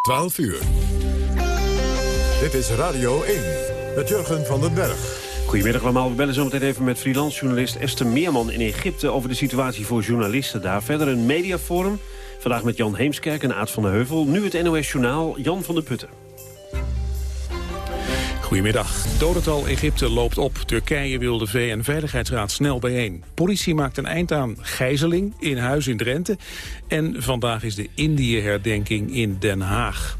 12 uur. Dit is Radio 1 met Jurgen van den Berg. Goedemiddag allemaal. We bellen zometeen even met freelance-journalist Esther Meerman in Egypte... over de situatie voor journalisten daar. Verder een mediaforum. Vandaag met Jan Heemskerk en Aad van der Heuvel. Nu het NOS-journaal Jan van der Putten. Goedemiddag. Dodental Egypte loopt op. Turkije wil de VN-veiligheidsraad snel bijeen. Politie maakt een eind aan gijzeling in huis in Drenthe. En vandaag is de Indië-herdenking in Den Haag.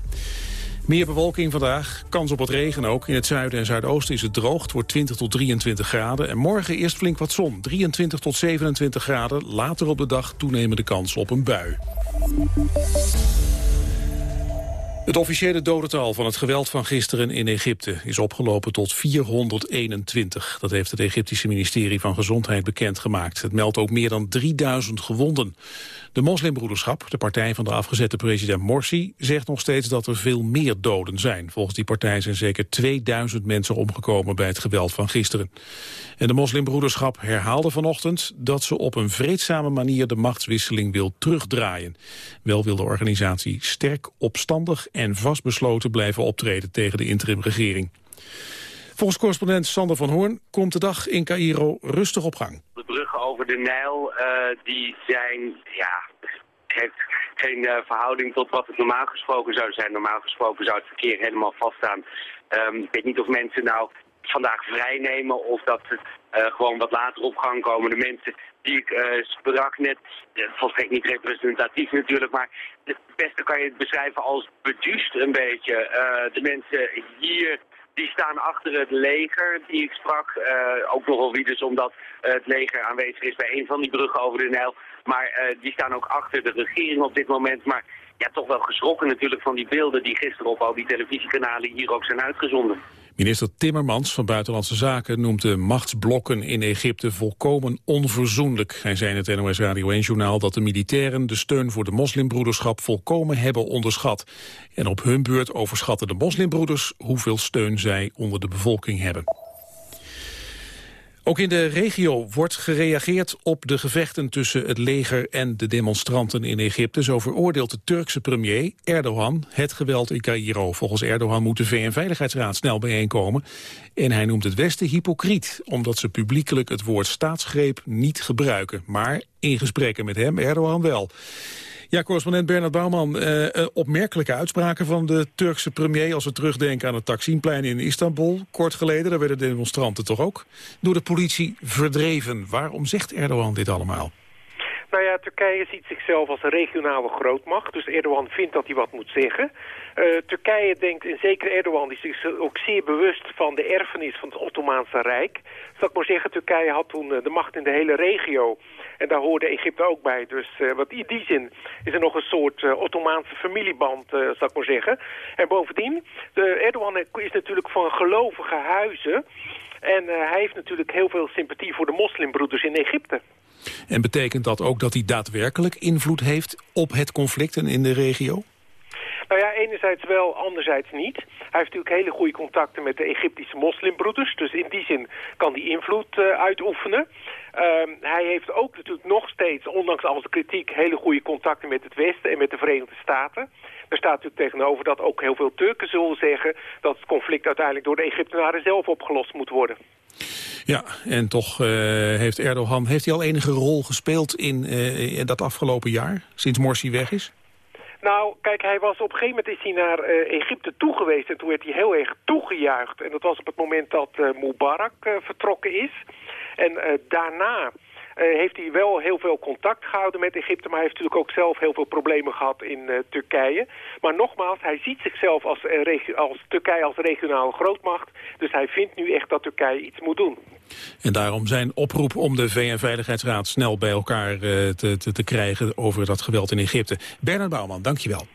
Meer bewolking vandaag, kans op wat regen ook. In het zuiden en zuidoosten is het droog, het wordt 20 tot 23 graden. En morgen eerst flink wat zon, 23 tot 27 graden. Later op de dag toenemende kans op een bui. Het officiële dodental van het geweld van gisteren in Egypte is opgelopen tot 421. Dat heeft het Egyptische ministerie van Gezondheid bekendgemaakt. Het meldt ook meer dan 3000 gewonden. De moslimbroederschap, de partij van de afgezette president Morsi, zegt nog steeds dat er veel meer doden zijn. Volgens die partij zijn zeker 2000 mensen omgekomen bij het geweld van gisteren. En de moslimbroederschap herhaalde vanochtend dat ze op een vreedzame manier de machtswisseling wil terugdraaien. Wel wil de organisatie sterk, opstandig en vastbesloten blijven optreden tegen de interimregering. Volgens correspondent Sander van Hoorn komt de dag in Cairo rustig op gang. Over de Nijl uh, die zijn, ja, heeft geen uh, verhouding tot wat het normaal gesproken zou zijn. Normaal gesproken zou het verkeer helemaal vaststaan. Um, ik weet niet of mensen nou vandaag vrijnemen of dat het uh, gewoon wat later op gang komen. De mensen die ik uh, sprak net, volstrekt niet representatief natuurlijk, maar het beste kan je het beschrijven als beduust een beetje. de mensen hier die staan achter het leger die ik sprak. Uh, ook nogal wie dus omdat uh, het leger aanwezig is bij een van die bruggen over de Nijl. Maar uh, die staan ook achter de regering op dit moment. Maar ja, toch wel geschrokken natuurlijk van die beelden die gisteren op al die televisiekanalen hier ook zijn uitgezonden. Minister Timmermans van Buitenlandse Zaken noemt de machtsblokken in Egypte volkomen onverzoenlijk. Hij zei in het NOS Radio 1-journaal dat de militairen de steun voor de moslimbroederschap volkomen hebben onderschat. En op hun beurt overschatten de moslimbroeders hoeveel steun zij onder de bevolking hebben. Ook in de regio wordt gereageerd op de gevechten tussen het leger en de demonstranten in Egypte. Zo veroordeelt de Turkse premier Erdogan het geweld in Cairo. Volgens Erdogan moet de VN-veiligheidsraad snel bijeenkomen. En hij noemt het Westen hypocriet, omdat ze publiekelijk het woord staatsgreep niet gebruiken. Maar in gesprekken met hem, Erdogan wel. Ja, correspondent Bernard Bouwman. Uh, opmerkelijke uitspraken van de Turkse premier... als we terugdenken aan het Taksimplein in Istanbul. Kort geleden, daar werden demonstranten toch ook... door de politie verdreven. Waarom zegt Erdogan dit allemaal? Nou ja, Turkije ziet zichzelf als een regionale grootmacht. Dus Erdogan vindt dat hij wat moet zeggen. Uh, Turkije denkt, en zeker Erdogan, is zich ook zeer bewust van de erfenis van het Ottomaanse Rijk. Zal ik maar zeggen, Turkije had toen de macht in de hele regio. En daar hoorde Egypte ook bij. Dus uh, wat in die zin is er nog een soort uh, Ottomaanse familieband, uh, zal ik maar zeggen. En bovendien, de Erdogan is natuurlijk van gelovige huizen. En hij heeft natuurlijk heel veel sympathie voor de moslimbroeders in Egypte. En betekent dat ook dat hij daadwerkelijk invloed heeft op het conflict en in de regio? Nou ja, enerzijds wel, anderzijds niet. Hij heeft natuurlijk hele goede contacten met de Egyptische moslimbroeders. Dus in die zin kan hij invloed uh, uitoefenen. Uh, hij heeft ook natuurlijk nog steeds, ondanks al de kritiek... hele goede contacten met het Westen en met de Verenigde Staten. Er staat natuurlijk tegenover dat ook heel veel Turken zullen zeggen... dat het conflict uiteindelijk door de Egyptenaren zelf opgelost moet worden. Ja, en toch uh, heeft Erdogan heeft hij al enige rol gespeeld in, uh, in dat afgelopen jaar, sinds Morsi weg is? Nou, kijk, hij was op een gegeven moment is hij naar uh, Egypte toe geweest en toen werd hij heel erg toegejuicht. En dat was op het moment dat Mubarak vertrokken is. En daarna heeft hij wel heel veel contact gehouden met Egypte, maar hij heeft natuurlijk ook zelf heel veel problemen gehad in Turkije. Maar nogmaals, hij ziet zichzelf als, als Turkije als regionale grootmacht. Dus hij vindt nu echt dat Turkije iets moet doen. En daarom zijn oproep om de VN-veiligheidsraad snel bij elkaar te, te, te krijgen over dat geweld in Egypte. Bernard Bouwman, dankjewel.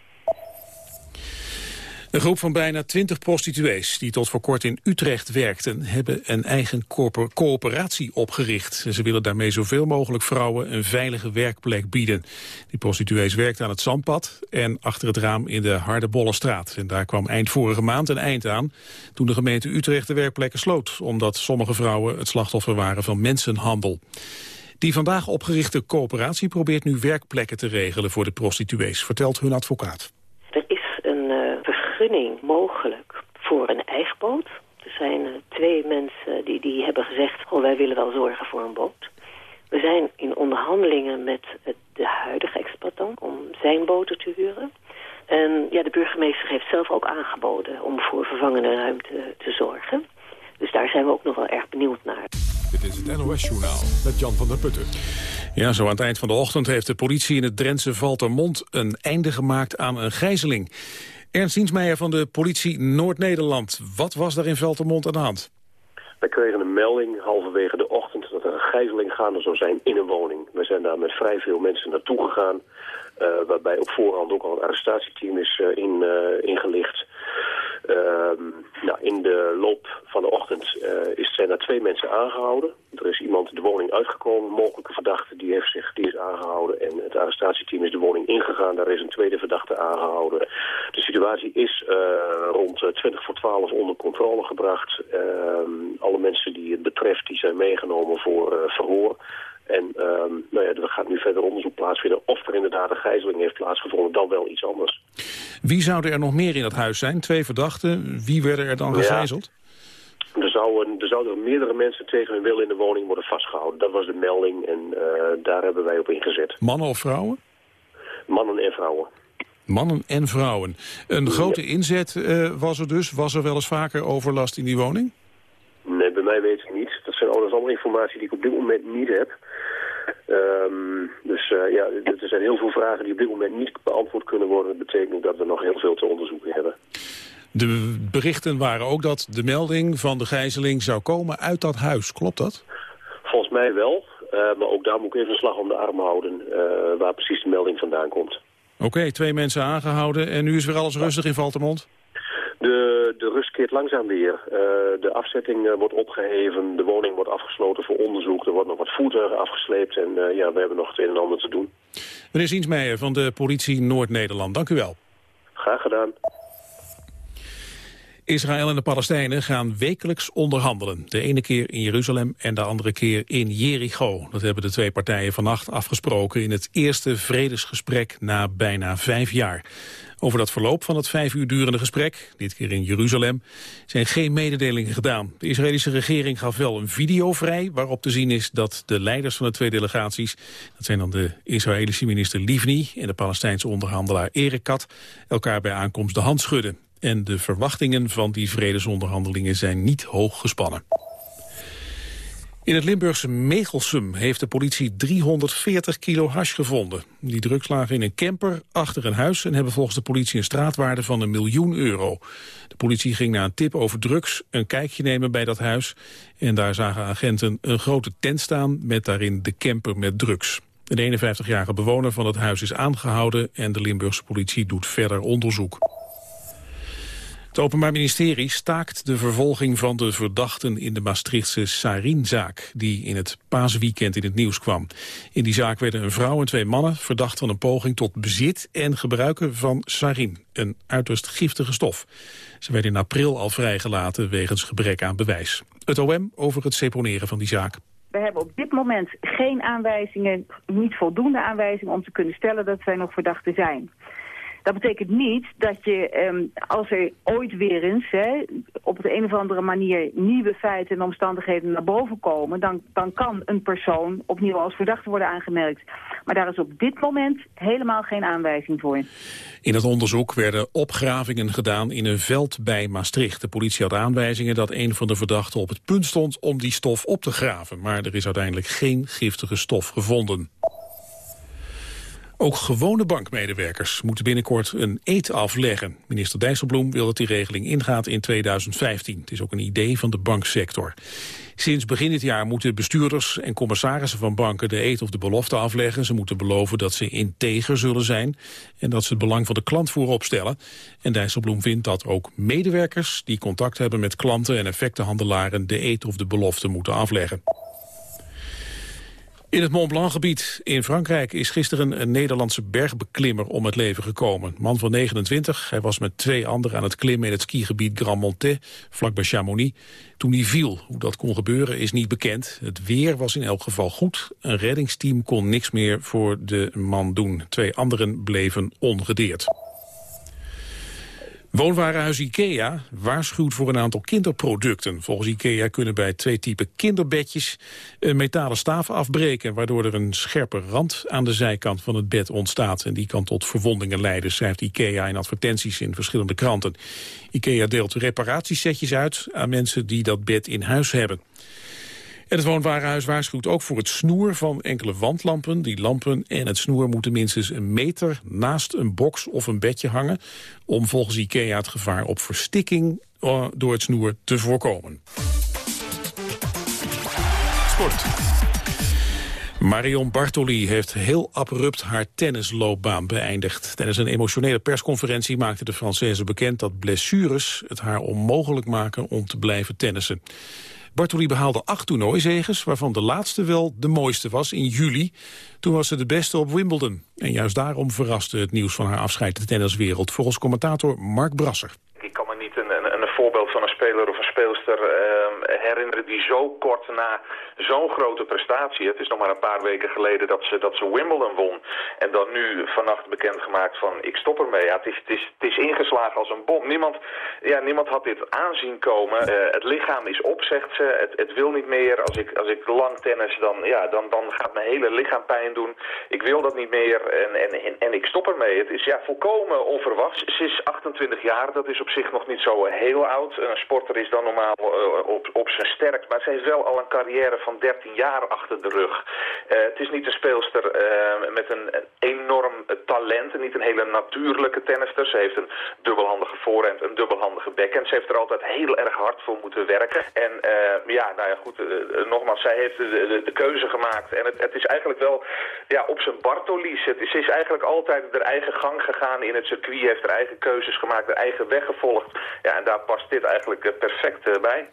Een groep van bijna twintig prostituees die tot voor kort in Utrecht werkten... hebben een eigen coöperatie opgericht. Ze willen daarmee zoveel mogelijk vrouwen een veilige werkplek bieden. Die prostituees werkten aan het Zandpad en achter het raam in de Hardebollenstraat. En daar kwam eind vorige maand een eind aan... toen de gemeente Utrecht de werkplekken sloot... omdat sommige vrouwen het slachtoffer waren van mensenhandel. Die vandaag opgerichte coöperatie probeert nu werkplekken te regelen voor de prostituees, vertelt hun advocaat vergunning mogelijk voor een eigen boot. Er zijn twee mensen die, die hebben gezegd, oh, wij willen wel zorgen voor een boot. We zijn in onderhandelingen met de huidige exploitant om zijn boten te huren. En ja, de burgemeester heeft zelf ook aangeboden om voor vervangende ruimte te zorgen. Dus daar zijn we ook nog wel erg benieuwd naar. Dit is het NOS-journaal met Jan van der Putten. Ja, zo aan het eind van de ochtend heeft de politie in het Drentse Valtermond... een einde gemaakt aan een gijzeling. Ernst Diensmeijer van de politie Noord-Nederland. Wat was daar in Valtermond aan de hand? Wij kregen een melding halverwege de ochtend dat er een gijzeling gaande zou zijn in een woning. We zijn daar met vrij veel mensen naartoe gegaan. Uh, waarbij op voorhand ook al een arrestatieteam is in, uh, ingelicht. Ehm, nou, in de loop van de ochtend is, zijn er twee mensen aangehouden. Er is iemand de woning uitgekomen, mogelijke verdachte, die, heeft zich, die is aangehouden. En het arrestatieteam is de woning ingegaan, daar is een tweede verdachte aangehouden. De situatie is rond 20 voor 12 onder controle gebracht. Ehm, alle mensen die het betreft, die zijn meegenomen voor verhoor. En um, nou ja, er gaat nu verder onderzoek plaatsvinden of er inderdaad een gijzeling heeft plaatsgevonden, dan wel iets anders. Wie zouden er nog meer in dat huis zijn? Twee verdachten. Wie werden er dan gegijzeld? Er zouden, er zouden meerdere mensen tegen hun wil in de woning worden vastgehouden. Dat was de melding en uh, daar hebben wij op ingezet. Mannen of vrouwen? Mannen en vrouwen. Mannen en vrouwen. Een grote inzet uh, was er dus. Was er wel eens vaker overlast in die woning? Nee, bij mij weet ik niet. Dat zijn allemaal informatie die ik op dit moment niet heb. Um, dus uh, ja, er zijn heel veel vragen die op dit moment niet beantwoord kunnen worden. Dat betekent dat we nog heel veel te onderzoeken hebben. De berichten waren ook dat de melding van de gijzeling zou komen uit dat huis. Klopt dat? Volgens mij wel. Uh, maar ook daar moet ik even een slag om de arm houden uh, waar precies de melding vandaan komt. Oké, okay, twee mensen aangehouden en nu is weer alles rustig in Valtemont? De, de rust keert langzaam weer. Uh, de afzetting uh, wordt opgeheven, de woning wordt afgesloten voor onderzoek. Er wordt nog wat voertuigen afgesleept en uh, ja, we hebben nog het een en ander te doen. Meneer Ziensmeijer van de politie Noord-Nederland, dank u wel. Graag gedaan. Israël en de Palestijnen gaan wekelijks onderhandelen. De ene keer in Jeruzalem en de andere keer in Jericho. Dat hebben de twee partijen vannacht afgesproken in het eerste vredesgesprek na bijna vijf jaar. Over dat verloop van het vijf uur durende gesprek, dit keer in Jeruzalem, zijn geen mededelingen gedaan. De Israëlische regering gaf wel een video vrij waarop te zien is dat de leiders van de twee delegaties, dat zijn dan de Israëlische minister Livni en de Palestijnse onderhandelaar Erekat, elkaar bij aankomst de hand schudden. En de verwachtingen van die vredesonderhandelingen zijn niet hoog gespannen. In het Limburgse Megelsum heeft de politie 340 kilo hash gevonden. Die drugs lagen in een camper achter een huis en hebben volgens de politie een straatwaarde van een miljoen euro. De politie ging na een tip over drugs een kijkje nemen bij dat huis. En daar zagen agenten een grote tent staan met daarin de camper met drugs. Een 51-jarige bewoner van het huis is aangehouden en de Limburgse politie doet verder onderzoek. Het Openbaar Ministerie staakt de vervolging van de verdachten in de Maastrichtse Sarin-zaak, die in het paasweekend in het nieuws kwam. In die zaak werden een vrouw en twee mannen verdacht van een poging tot bezit en gebruiken van sarin, een uiterst giftige stof. Ze werden in april al vrijgelaten wegens gebrek aan bewijs. Het OM over het seponeren van die zaak. We hebben op dit moment geen aanwijzingen, niet voldoende aanwijzingen om te kunnen stellen dat zij nog verdachten zijn. Dat betekent niet dat je, um, als er ooit weer eens hè, op de een of andere manier nieuwe feiten en omstandigheden naar boven komen, dan, dan kan een persoon opnieuw als verdachte worden aangemerkt. Maar daar is op dit moment helemaal geen aanwijzing voor. In het onderzoek werden opgravingen gedaan in een veld bij Maastricht. De politie had aanwijzingen dat een van de verdachten op het punt stond om die stof op te graven. Maar er is uiteindelijk geen giftige stof gevonden. Ook gewone bankmedewerkers moeten binnenkort een eet afleggen. Minister Dijsselbloem wil dat die regeling ingaat in 2015. Het is ook een idee van de banksector. Sinds begin dit jaar moeten bestuurders en commissarissen van banken de eet of de belofte afleggen. Ze moeten beloven dat ze integer zullen zijn en dat ze het belang van de klant voorop stellen. En Dijsselbloem vindt dat ook medewerkers die contact hebben met klanten en effectenhandelaren de eet of de belofte moeten afleggen. In het Mont Blanc-gebied in Frankrijk is gisteren een Nederlandse bergbeklimmer om het leven gekomen. Man van 29, hij was met twee anderen aan het klimmen in het skigebied Grand Montet, vlakbij Chamonix. Toen hij viel, hoe dat kon gebeuren is niet bekend. Het weer was in elk geval goed. Een reddingsteam kon niks meer voor de man doen. Twee anderen bleven ongedeerd. Woonwarenhuis IKEA waarschuwt voor een aantal kinderproducten. Volgens IKEA kunnen bij twee typen kinderbedjes een metalen staaf afbreken... waardoor er een scherpe rand aan de zijkant van het bed ontstaat. En die kan tot verwondingen leiden, schrijft IKEA in advertenties in verschillende kranten. IKEA deelt reparatiesetjes uit aan mensen die dat bed in huis hebben. En het woonwarenhuis waarschuwt ook voor het snoer van enkele wandlampen. Die lampen en het snoer moeten minstens een meter naast een box of een bedje hangen... om volgens IKEA het gevaar op verstikking eh, door het snoer te voorkomen. Sport. Marion Bartoli heeft heel abrupt haar tennisloopbaan beëindigd. Tijdens een emotionele persconferentie maakte de Française bekend dat blessures het haar onmogelijk maken om te blijven tennissen. Bartoli behaalde acht toernooizeges, waarvan de laatste wel de mooiste was in juli. Toen was ze de beste op Wimbledon. En juist daarom verraste het nieuws van haar afscheid de tenniswereld. Volgens commentator Mark Brasser. Ik kan me niet een, een, een voorbeeld van een speler of een speelster uh, herinneren die zo kort na zo'n grote prestatie. Het is nog maar een paar weken geleden dat ze, dat ze Wimbledon won. En dan nu vannacht bekendgemaakt van ik stop ermee. Ja, het, is, het, is, het is ingeslagen als een bom. Niemand, ja, niemand had dit aanzien komen. Uh, het lichaam is op, zegt ze. Het, het wil niet meer. Als ik, als ik lang tennis, dan, ja, dan, dan gaat mijn hele lichaam pijn doen. Ik wil dat niet meer en, en, en, en ik stop ermee. Het is ja, volkomen onverwachts. Ze is 28 jaar, dat is op zich nog niet zo heel Een sporter is dan normaal uh, op, op zijn sterk. Maar ze heeft wel al een carrière van 13 jaar achter de rug. Uh, het is niet een speelster uh, met een, enorm talent. En niet een hele natuurlijke tennister. Ze heeft een dubbelhandige voorhand, een dubbelhandige backhand. Ze heeft er altijd heel erg hard voor moeten werken. En ja, nou ja, goed, nogmaals, zij heeft de, keuze gemaakt. En het, het is eigenlijk wel ja, op zijn Bartolies. Is, ze is eigenlijk altijd haar eigen gang gegaan in het circuit. Heeft haar eigen keuzes gemaakt, haar eigen weg gevolgd. Ja, en daar past dit eigenlijk perfect bij.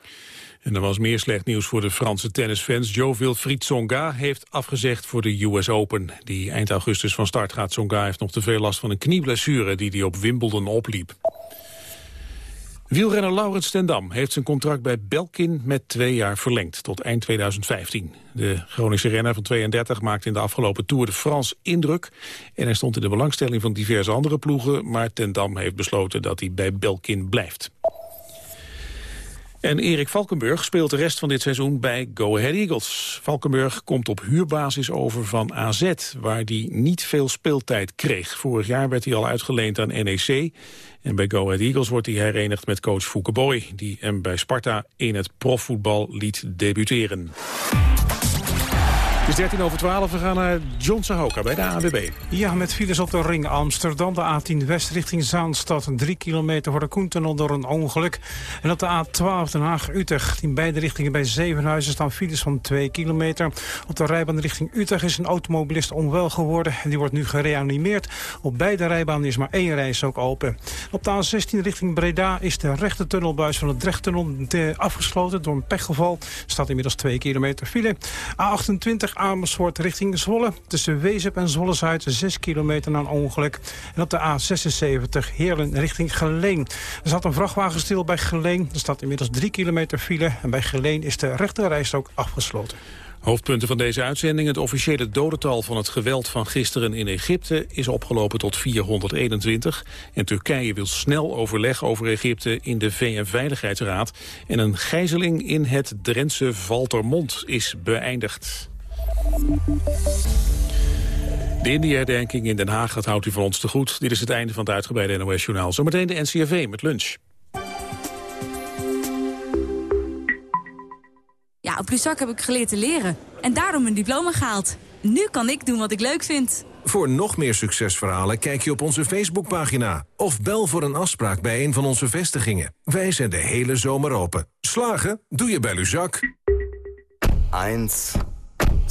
En er was meer slecht nieuws voor de Franse tennisfans. Jo Wilfried Tsonga heeft afgezegd voor de US Open. Die eind augustus van start gaat. Tsonga heeft nog te veel last van een knieblessure die hij op Wimbledon opliep. Wielrenner Laurens Stendam heeft zijn contract bij Belkin met twee jaar verlengd, tot eind 2015. De Groningse renner van 32 maakte in de afgelopen Tour de France indruk. En hij stond in de belangstelling van diverse andere ploegen, maar Tendam heeft besloten dat hij bij Belkin blijft. En Erik Valkenburg speelt de rest van dit seizoen bij Go Ahead Eagles. Valkenburg komt op huurbasis over van AZ, waar hij niet veel speeltijd kreeg. Vorig jaar werd hij al uitgeleend aan NEC. En bij Go Ahead Eagles wordt hij herenigd met coach Fouke Boy... die hem bij Sparta in het profvoetbal liet debuteren. Het is 13 over 12. We gaan naar John Sahoka bij de ANWB. Ja, met files op de ring Amsterdam. De A10 West richting Zaanstad. 3 kilometer voor de Koentunnel door een ongeluk. En op de A12 Den Haag-Utrecht. In beide richtingen bij Zevenhuizen staan files van 2 kilometer. Op de rijbaan richting Utrecht is een automobilist onwel geworden. En die wordt nu gereanimeerd. Op beide rijbanen is maar één reis ook open. Op de A16 richting Breda is de rechte tunnelbuis van de Drechttunnel afgesloten door een pechgeval. Staat inmiddels 2 kilometer file. A28 Amersfoort richting Zwolle. Tussen Wezep en Zwolle-Zuid 6 kilometer na een ongeluk. En op de A76 Heerlen richting Geleen. Er zat een vrachtwagen stil bij Geleen. Er staat inmiddels 3 kilometer file. En bij Geleen is de rechterrijstrook afgesloten. Hoofdpunten van deze uitzending. Het officiële dodental van het geweld van gisteren in Egypte is opgelopen tot 421. En Turkije wil snel overleg over Egypte in de VN-veiligheidsraad. En een gijzeling in het Drentse Valtermond is beëindigd. De India-herdenking in Den Haag, dat houdt u van ons te goed. Dit is het einde van het uitgebreide NOS-journaal. Zometeen de NCRV met lunch. Ja, op Luzak heb ik geleerd te leren. En daarom een diploma gehaald. Nu kan ik doen wat ik leuk vind. Voor nog meer succesverhalen kijk je op onze Facebookpagina. Of bel voor een afspraak bij een van onze vestigingen. Wij zijn de hele zomer open. Slagen? Doe je bij Luzak. 1...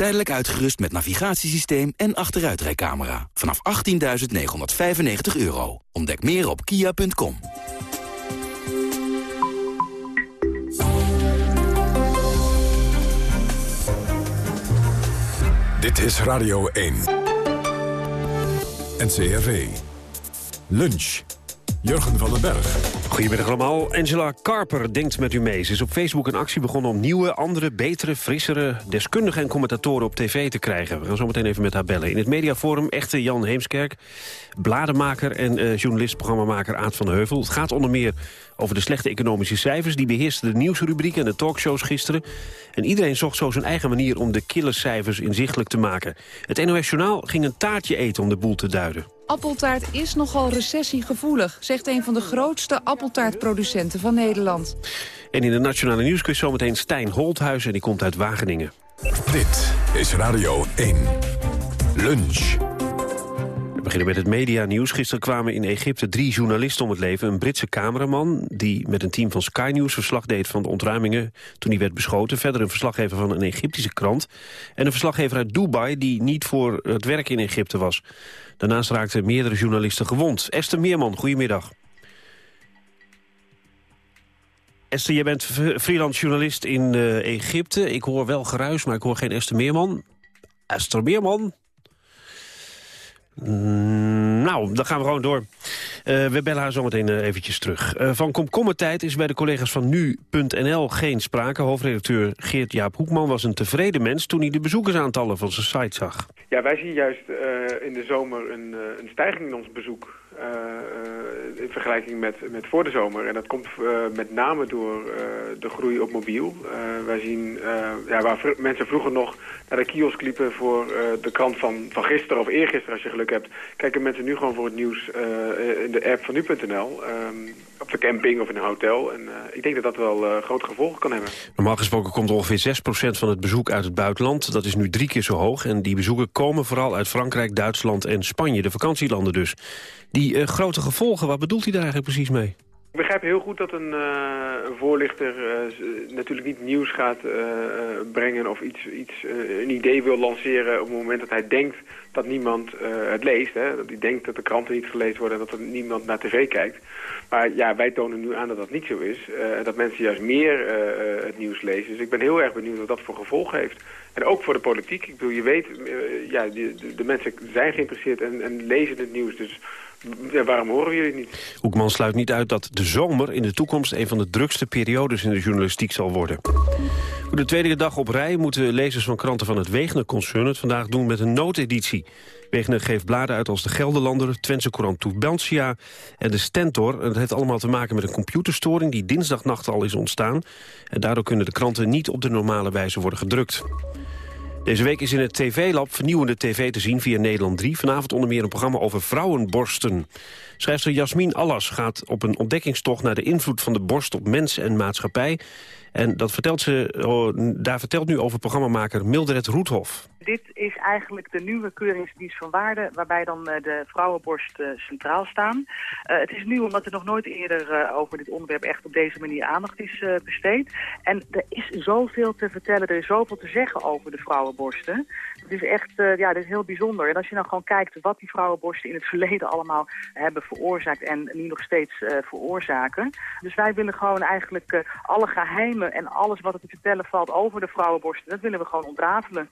Tijdelijk uitgerust met navigatiesysteem en achteruitrijcamera. Vanaf 18.995 euro. Ontdek meer op kia.com. Dit is Radio 1. NCRV. Lunch. Jurgen van den Berg. Goedemiddag allemaal. Angela Carper denkt met u mee. Ze is op Facebook een actie begonnen om nieuwe, andere, betere, frissere... deskundigen en commentatoren op tv te krijgen. We gaan zo meteen even met haar bellen. In het mediaforum echte Jan Heemskerk, blademaker en uh, journalist, programmamaker Aad van Heuvel. Het gaat onder meer over de slechte economische cijfers. Die beheersten de nieuwsrubrieken en de talkshows gisteren. En iedereen zocht zo zijn eigen manier om de killercijfers inzichtelijk te maken. Het NOS Journaal ging een taartje eten om de boel te duiden. Appeltaart is nogal recessiegevoelig, zegt een van de grootste appeltaartproducenten van Nederland. En in de Nationale Nieuwsquiz zometeen Stijn Holthuis en die komt uit Wageningen. Dit is Radio 1. Lunch. We beginnen met het media-nieuws. Gisteren kwamen in Egypte drie journalisten om het leven. Een Britse cameraman die met een team van Sky News verslag deed van de ontruimingen toen hij werd beschoten. Verder een verslaggever van een Egyptische krant. En een verslaggever uit Dubai die niet voor het werk in Egypte was. Daarnaast raakten meerdere journalisten gewond. Esther Meerman, goedemiddag. Esther, jij bent freelance journalist in uh, Egypte. Ik hoor wel geruis, maar ik hoor geen Esther Meerman. Esther Meerman? Mm, nou, dan gaan we gewoon door. Uh, we bellen haar zometeen uh, eventjes terug. Uh, van komkommertijd is bij de collega's van Nu.nl geen sprake. Hoofdredacteur Geert-Jaap Hoekman was een tevreden mens... toen hij de bezoekersaantallen van zijn site zag. Ja, wij zien juist in de zomer een, een stijging in ons bezoek. in vergelijking met, met voor de zomer. En dat komt met name door de groei op mobiel. wij zien ja, waar mensen vroeger nog naar de kiosk liepen voor de krant van, van gisteren of eergisteren als je geluk hebt. Kijken mensen nu gewoon voor het nieuws in de app van nu.nl. op de camping of in een hotel. En ik denk dat dat wel grote gevolgen kan hebben. Normaal gesproken komt ongeveer 6% van het bezoek uit het buitenland. Dat is nu drie keer zo hoog. En die bezoeken komen vooral uit Frankrijk, Duitsland en Spanje. De vakantielanden dus. Die grote gevolgen, wat bedoelt hij daar eigenlijk precies mee? Ik begrijp heel goed dat een, een voorlichter uh, natuurlijk niet nieuws gaat brengen of iets, iets een idee wil lanceren op het moment dat hij denkt dat niemand het leest. Hè? Dat hij denkt dat de kranten niet gelezen worden en dat er niemand naar tv kijkt. Maar ja, wij tonen nu aan dat dat niet zo is. Dat mensen juist meer het nieuws lezen. Dus ik ben heel erg benieuwd wat dat voor gevolgen heeft. En ook voor de politiek. Ik bedoel, je weet, ja, de, de, mensen zijn geïnteresseerd en, en lezen het nieuws. Dus ja, waarom horen jullie het niet? Hoekman sluit niet uit dat de zomer in de toekomst... een van de drukste periodes in de journalistiek zal worden. Voor de tweede dag op rij moeten lezers van kranten van het Wegener-concern... het vandaag doen met een noodeditie. Wegener geeft bladen uit als de Gelderlander, Twentse Courant Tubantia en de Stentor. En dat heeft allemaal te maken met een computerstoring die dinsdagnacht al is ontstaan. En daardoor kunnen de kranten niet op de normale wijze worden gedrukt. Deze week is in het TV-lab vernieuwende tv te zien via Nederland 3. Vanavond onder meer een programma over vrouwenborsten. Schrijfster Jasmin Allas gaat op een ontdekkingstocht... naar de invloed van de borst op mens en maatschappij. En dat vertelt ze, oh, daar vertelt nu over programmamaker Mildred Roethoff. Dit is eigenlijk de nieuwe keuringsdienst van waarde... waarbij dan uh, de vrouwenborst uh, centraal staan. Uh, het is nieuw omdat er nog nooit eerder over dit onderwerp... echt op deze manier aandacht is besteed. En er is zoveel te vertellen, er is zoveel te zeggen over de vrouwenborsten. Het is echt ja, dit is heel bijzonder. En als je nou gewoon kijkt wat die vrouwenborsten in het verleden allemaal hebben veroorzaakt... en nu nog steeds veroorzaken. Dus wij willen gewoon eigenlijk alle geheimen en alles wat er te vertellen valt over de vrouwenborsten... dat willen we gewoon ontrafelen.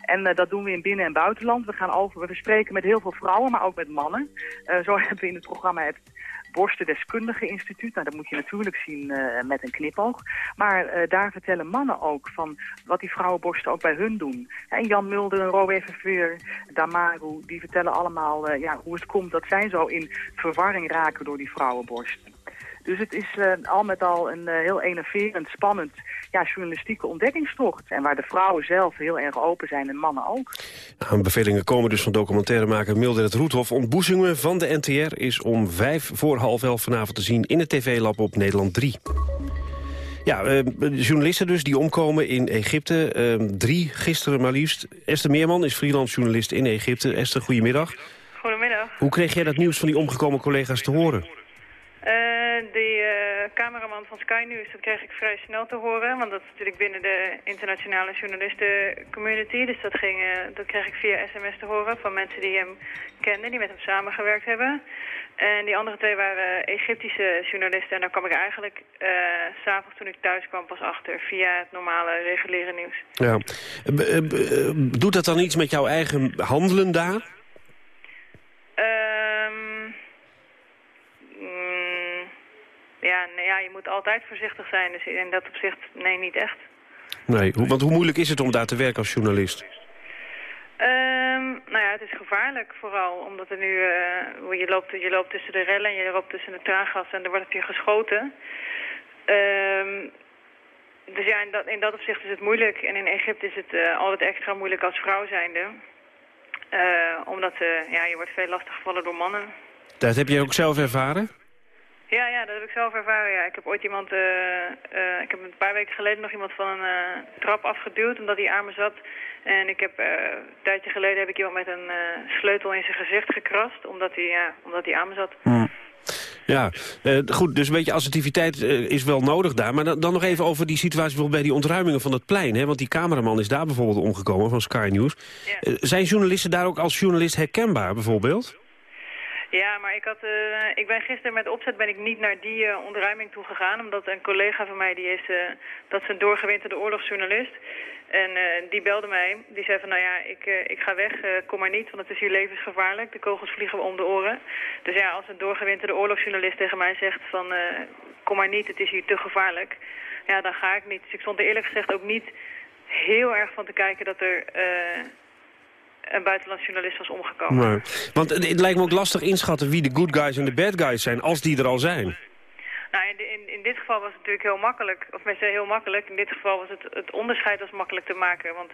En dat doen we in binnen- en buitenland. We gaan over, we spreken met heel veel vrouwen, maar ook met mannen. Zo hebben we in het programma het Borstendeskundige Instituut. Nou, dat moet je natuurlijk zien uh, met een knipoog. Maar daar vertellen mannen ook van wat die vrouwenborsten ook bij hun doen. En Jan Mulder, Rowe Verveer, Damaru, die vertellen allemaal ja, hoe het komt dat zij zo in verwarring raken door die vrouwenborsten. Dus het is uh, al met al een uh, heel enerverend, spannend ja, journalistieke ontdekkingstocht. En waar de vrouwen zelf heel erg open zijn en mannen ook. Nou, bevelingen komen dus van documentairemaker Mildred Roethoff. Ontboezingen van de NTR is om vijf voor half elf vanavond te zien... in het TV-lab op Nederland 3. Ja, uh, journalisten dus die omkomen in Egypte. Uh, drie gisteren maar liefst. Esther Meerman is freelance journalist in Egypte. Esther, goedemiddag. Goedemiddag. Hoe kreeg jij dat nieuws van die omgekomen collega's te horen? Uh, die, cameraman van Sky News, dat kreeg ik vrij snel te horen. Want dat is natuurlijk binnen de internationale journalisten-community. Dus dat, ging, eh, dat kreeg ik via sms te horen van mensen die hem kenden, die met hem samengewerkt hebben. En die andere twee waren Egyptische journalisten. En daar kwam ik eigenlijk uh, s'avonds toen ik thuis kwam pas achter via het normale reguliere nieuws. Ja. doet dat dan iets met jouw eigen handelen daar? Um, mm, ja, nee, ja, je moet altijd voorzichtig zijn. Dus in dat opzicht, nee, niet echt. Nee, want hoe moeilijk is het om daar te werken als journalist? Um, nou ja, het is gevaarlijk vooral, omdat er nu, uh, je, loopt, je loopt tussen de rellen en je loopt tussen de traangas en er wordt op je geschoten. Um, dus ja, in dat, in dat opzicht is het moeilijk. En in Egypte is het uh, altijd extra moeilijk als vrouw zijnde. Uh, omdat ja, je wordt veel lastiggevallen door mannen. Dat heb je ook zelf ervaren? Ja, ja, dat heb ik zelf ervaren. Ja. Ik heb ooit iemand, uh, ik heb een paar weken geleden nog iemand van een trap afgeduwd omdat hij aan me zat. En ik heb, een tijdje geleden heb ik iemand met een sleutel in zijn gezicht gekrast omdat hij, ja, omdat hij aan me zat. Hmm. Ja, goed, dus een beetje assertiviteit is wel nodig daar. Maar dan, dan, nog even over die situatie bijvoorbeeld bij die ontruimingen van het plein. Hè? Want die cameraman is daar bijvoorbeeld omgekomen van Sky News. Ja. Zijn journalisten daar ook als journalist herkenbaar bijvoorbeeld? Ja, maar ik, had, ik ben gisteren met opzet ben ik niet naar die ontruiming toe gegaan. Omdat een collega van mij, die is, dat is een doorgewinterde oorlogsjournalist. En uh, die belde mij. Die zei van, nou ja, ik, uh, ik ga weg, uh, kom maar niet, want het is hier levensgevaarlijk. De kogels vliegen om de oren. Dus ja, als een doorgewinterde oorlogsjournalist tegen mij zegt van, kom maar niet, het is hier te gevaarlijk. Ja, dan ga ik niet. Dus ik stond er eerlijk gezegd ook niet heel erg van te kijken dat er een buitenlands journalist was omgekomen. Nee. Want het lijkt me ook lastig inschatten wie de good guys en de bad guys zijn, als die er al zijn. Nou, in, in, in, dit geval was het natuurlijk heel makkelijk. Of mensen heel makkelijk. In dit geval was het, het onderscheid was makkelijk te maken. Want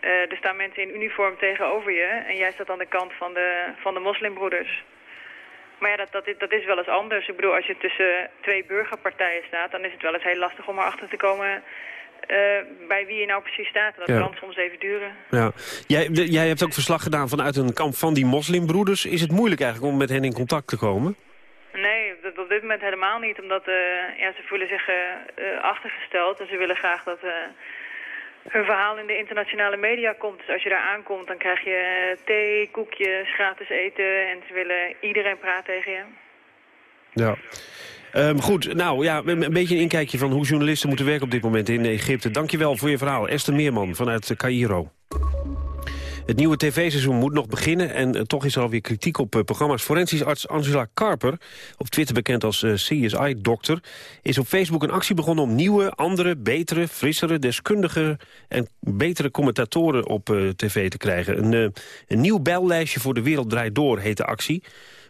uh, er staan mensen in uniform tegenover je. En jij staat aan de kant van de, van de moslimbroeders. Maar ja, dat, dat, dat is wel eens anders. Ik bedoel, als je tussen twee burgerpartijen staat... dan is het wel eens heel lastig om erachter te komen... Uh, bij wie je nou precies staat. Dat ja. kan soms even duren. Ja. Jij, de, jij hebt ook verslag gedaan vanuit een kamp van die moslimbroeders. Is het moeilijk eigenlijk om met hen in contact te komen? Nee, dat op dit moment helemaal niet. Omdat ja, ze voelen zich uh, achtergesteld en ze willen graag dat hun verhaal in de internationale media komt. Dus als je daar aankomt, dan krijg je thee, koekjes, gratis eten en ze willen iedereen praten tegen je. Ja. Um, goed, nou ja, een beetje een inkijkje van hoe journalisten moeten werken op dit moment in Egypte. Dankjewel voor je verhaal. Esther Meerman vanuit Cairo. Het nieuwe tv-seizoen moet nog beginnen en uh, toch is er alweer kritiek op uh, programma's. Forensisch arts Angela Carper, op Twitter bekend als uh, CSI-dokter... is op Facebook een actie begonnen om nieuwe, andere, betere, frissere... deskundige en betere commentatoren op tv te krijgen. Een, een nieuw bellijstje voor de wereld draait door, heet de actie.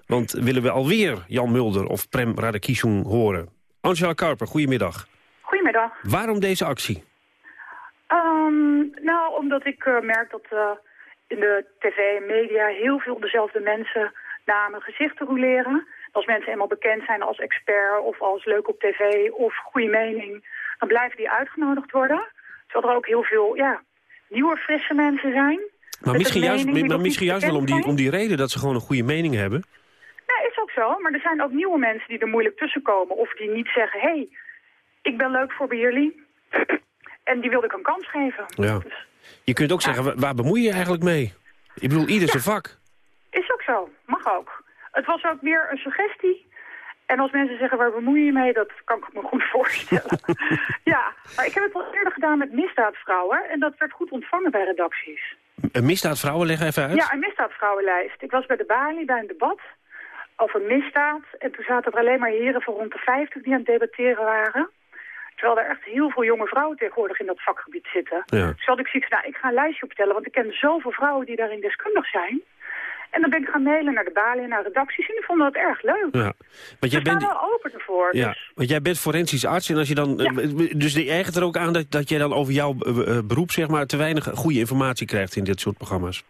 Want willen we alweer Jan Mulder of Prem Radakishun horen? Angela Carper, goedemiddag. Goedemiddag. Waarom deze actie? Um, nou, omdat ik merk dat in de tv en media heel veel dezelfde mensen namen gezichten roleren. Als mensen eenmaal bekend zijn als expert of als leuk op tv of goede mening, dan blijven die uitgenodigd worden. Terwijl er ook heel veel ja, nieuwe, frisse mensen zijn. Maar misschien juist, maar misschien juist wel om die, om die reden dat ze gewoon een goede mening hebben. Ja, is ook zo. Maar er zijn ook nieuwe mensen die er moeilijk tussenkomen. Of die niet zeggen, hé, hey, ik ben leuk voor bij jullie. en die wilde ik een kans geven. Ja. Dus, je kunt ook zeggen, waar bemoei je eigenlijk mee? Ik bedoel, ieder zijn vak. Is ook zo, mag ook. Het was ook meer een suggestie. En als mensen zeggen, waar bemoei je mee, dat kan ik me goed voorstellen. ja, maar ik heb het al eerder gedaan met misdaadvrouwen. En dat werd goed ontvangen bij redacties. Een misdaadvrouwen, leg even uit. Ja, een misdaadvrouwenlijst. Ik was bij de Bali bij een debat over misdaad. En toen zaten er alleen maar heren van rond de 50 die aan het debatteren waren. Terwijl er echt heel veel jonge vrouwen tegenwoordig in dat vakgebied zitten. Ja. Dus had ik zoiets nou, ik ga een lijstje opstellen, want ik ken zoveel vrouwen die daarin deskundig zijn. En dan ben ik gaan mailen naar de balie en naar redacties en die vonden dat erg leuk. Ja. Want jij bent... wel open ervoor. Ja, dus. want jij bent forensisch arts en als je dan... Ja. Dus die ergert er ook aan dat, dat jij dan over jouw uh, beroep zeg maar, te weinig goede informatie krijgt in dit soort programma's.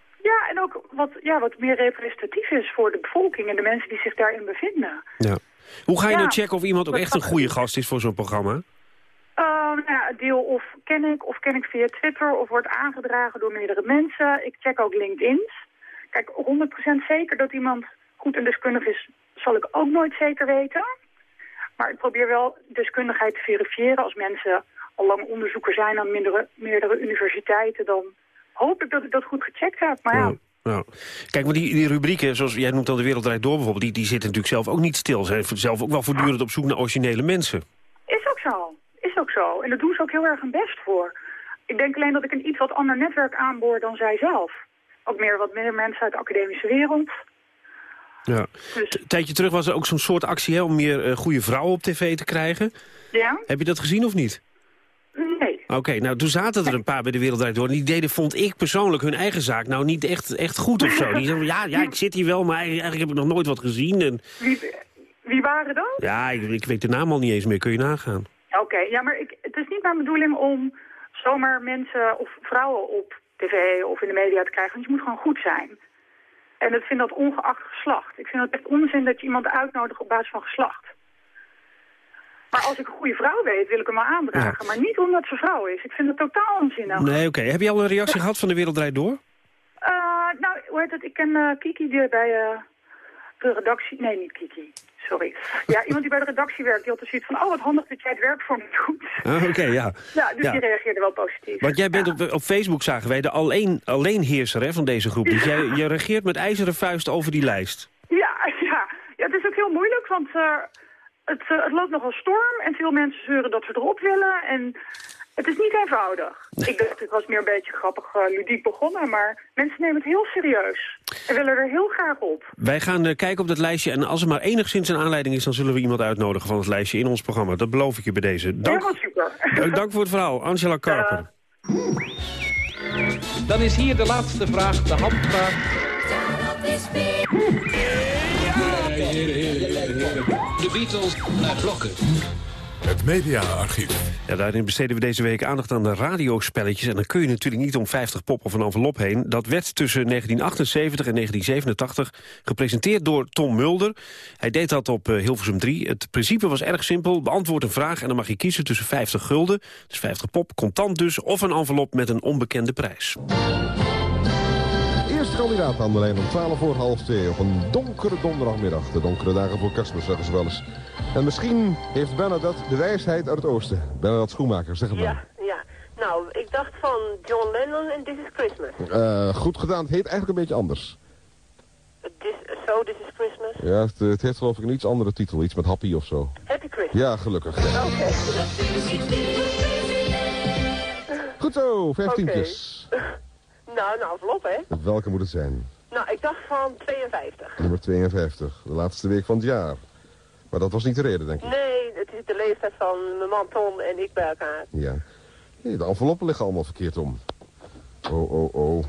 Wat, ja, wat meer representatief is voor de bevolking en de mensen die zich daarin bevinden. Ja. Hoe ga je nou checken of iemand ook echt een goede gast is voor zo'n programma? Uh, nou ja, deel of ken ik, of ken ik via Twitter, of wordt aangedragen door meerdere mensen. Ik check ook LinkedIn's. Kijk, 100% zeker dat iemand goed en deskundig is, zal ik ook nooit zeker weten. Maar ik probeer wel deskundigheid te verifiëren. Als mensen al lang onderzoeker zijn aan meerdere, meerdere universiteiten... dan hoop ik dat ik dat goed gecheckt heb. Maar ja, Nou, kijk, maar die, die rubrieken, zoals jij noemt dan de Wereld Draait Door bijvoorbeeld... die, die zitten natuurlijk zelf ook niet stil. Ze zijn zelf ook wel voortdurend op zoek naar originele mensen. is ook zo. Is ook zo. En daar doen ze ook heel erg hun best voor. Ik denk alleen dat ik een iets wat ander netwerk aanboor dan zij zelf. Ook meer wat meer mensen uit de academische wereld. Ja. Dus- Een tijdje terug was er ook zo'n soort actie hè, om meer eh, goede vrouwen op tv te krijgen. Ja? Heb je dat gezien of niet? Nee. Oké, nou toen zaten er een paar bij de Wereld Draait Door... en die deden, vond ik persoonlijk, hun eigen zaak nou niet echt, echt goed of zo. Die zeiden, ja, ja, ik zit hier wel, maar eigenlijk heb ik nog nooit wat gezien. En, Wie, wie waren dat? ja, ik, ik weet de naam al niet eens meer, kun je nagaan. Oké, ja, maar ik, het is niet mijn bedoeling om zomaar mensen of vrouwen op tv of in de media te krijgen. Want je moet gewoon goed zijn. En ik vind dat ongeacht geslacht. Ik vind het echt onzin dat je iemand uitnodigt op basis van geslacht. Maar als ik een goede vrouw weet, wil ik hem wel aandragen. Maar niet omdat ze vrouw is. Ik vind het totaal onzinnig. Nee, oké. Heb je al een reactie gehad van de Wereld Draait Door? Eh, nou, hoe heet het? Ik ken eh, Kiki die bij eh, de redactie... Nee, niet Kiki. Sorry. Ja, iemand die bij de redactie werkt, die had dus zoiets van... Oh, wat handig dat jij het werk voor me doet. Ah, oké, ja. Ja, dus Ja. die reageerde wel positief. Want jij bent op, op Facebook, zagen wij, de alleen, alleenheerser hè, van deze groep. Dus jij, je regeert met ijzeren vuist over die lijst. Ja, ja. ja, het is ook heel moeilijk, want het, eh, het loopt nogal storm en veel mensen zeuren dat ze erop willen. En het is niet eenvoudig. Ik dacht, ik was meer een beetje grappig eh, ludiek begonnen, maar mensen nemen het heel serieus. En willen er heel graag op. Wij gaan eh, kijken op dat lijstje en als er maar enigszins een aanleiding is... dan zullen we iemand uitnodigen van het lijstje in ons programma. Dat beloof ik je bij deze. Dank, Helemaal super. dank, dank voor het verhaal, Angela Karper. Dan is hier de laatste vraag, de handvraag. Beatles naar blokken. Het mediaarchief. Ja, daarin besteden we deze week aandacht aan de radiospelletjes. En dan kun je natuurlijk niet om 50 pop of een envelop heen. Dat werd tussen 1978 en 1987 gepresenteerd door Tom Mulder. Hij deed dat op eh, Hilversum 3. Het principe was erg simpel. Beantwoord een vraag en dan mag je kiezen tussen 50 gulden. Dus 50 pop, contant dus, of een envelop met een onbekende prijs. Eerste kandidaat aan de lijn om 12 voor half 2 op een donkere donderdagmiddag. De donkere dagen voor kerstmis, zeggen ze wel eens. En misschien heeft Bernadette de wijsheid uit het oosten. Bernadette Schoenmaker, zeg het maar. Ja, ja. Nou, ik dacht van John Lennon en This is Christmas. Eh, goed gedaan, het heet eigenlijk een beetje anders. This, so This is Christmas. Ja, het, het heeft geloof ik een iets andere titel, iets met Happy of zo. Happy Christmas. Ja, gelukkig. Oké. Goed zo, 15 Oké. nou, een envelop, hè? Welke moet het zijn? Nou, ik dacht van 52. Nummer 52, de laatste week van het jaar. Maar dat was niet de reden, denk ik. Nee, het is de leeftijd van mijn man Tom en ik bij elkaar. Ja. Nee, de enveloppen liggen allemaal verkeerd om. Oh, oh, oh.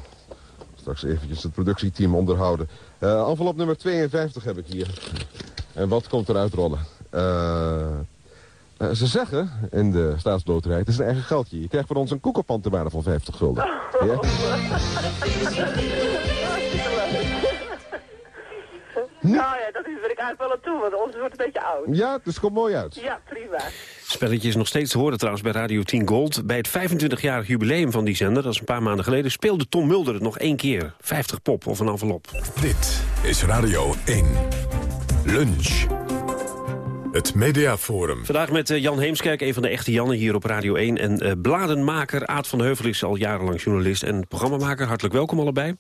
Straks eventjes het productieteam onderhouden. Eh envelop nummer 52 heb ik hier. En wat komt eruit rollen? Eh, eh, ze zeggen in de staatsloterij, het is een eigen geldje. Je krijgt van ons een koekenpan ter waarde van 50 gulden. Ja? Nou ja, dat is wil ik eigenlijk wel aan toe, want ons wordt een beetje oud. ja, dus komt mooi uit. Ja, prima. Spelletje is nog steeds te horen trouwens bij Radio 10 Gold. Bij het 25-jarig jubileum van die zender, dat is een paar maanden geleden... speelde Tom Mulder het nog één keer. 50 pop of een envelop. Dit is Radio 1. Lunch. Het Mediaforum. Vandaag met eh, Jan Heemskerk, een van de echte Jannen hier op Radio 1. En eh, bladenmaker Aad van Heuvel is al jarenlang journalist en programmamaker. Hartelijk welkom allebei.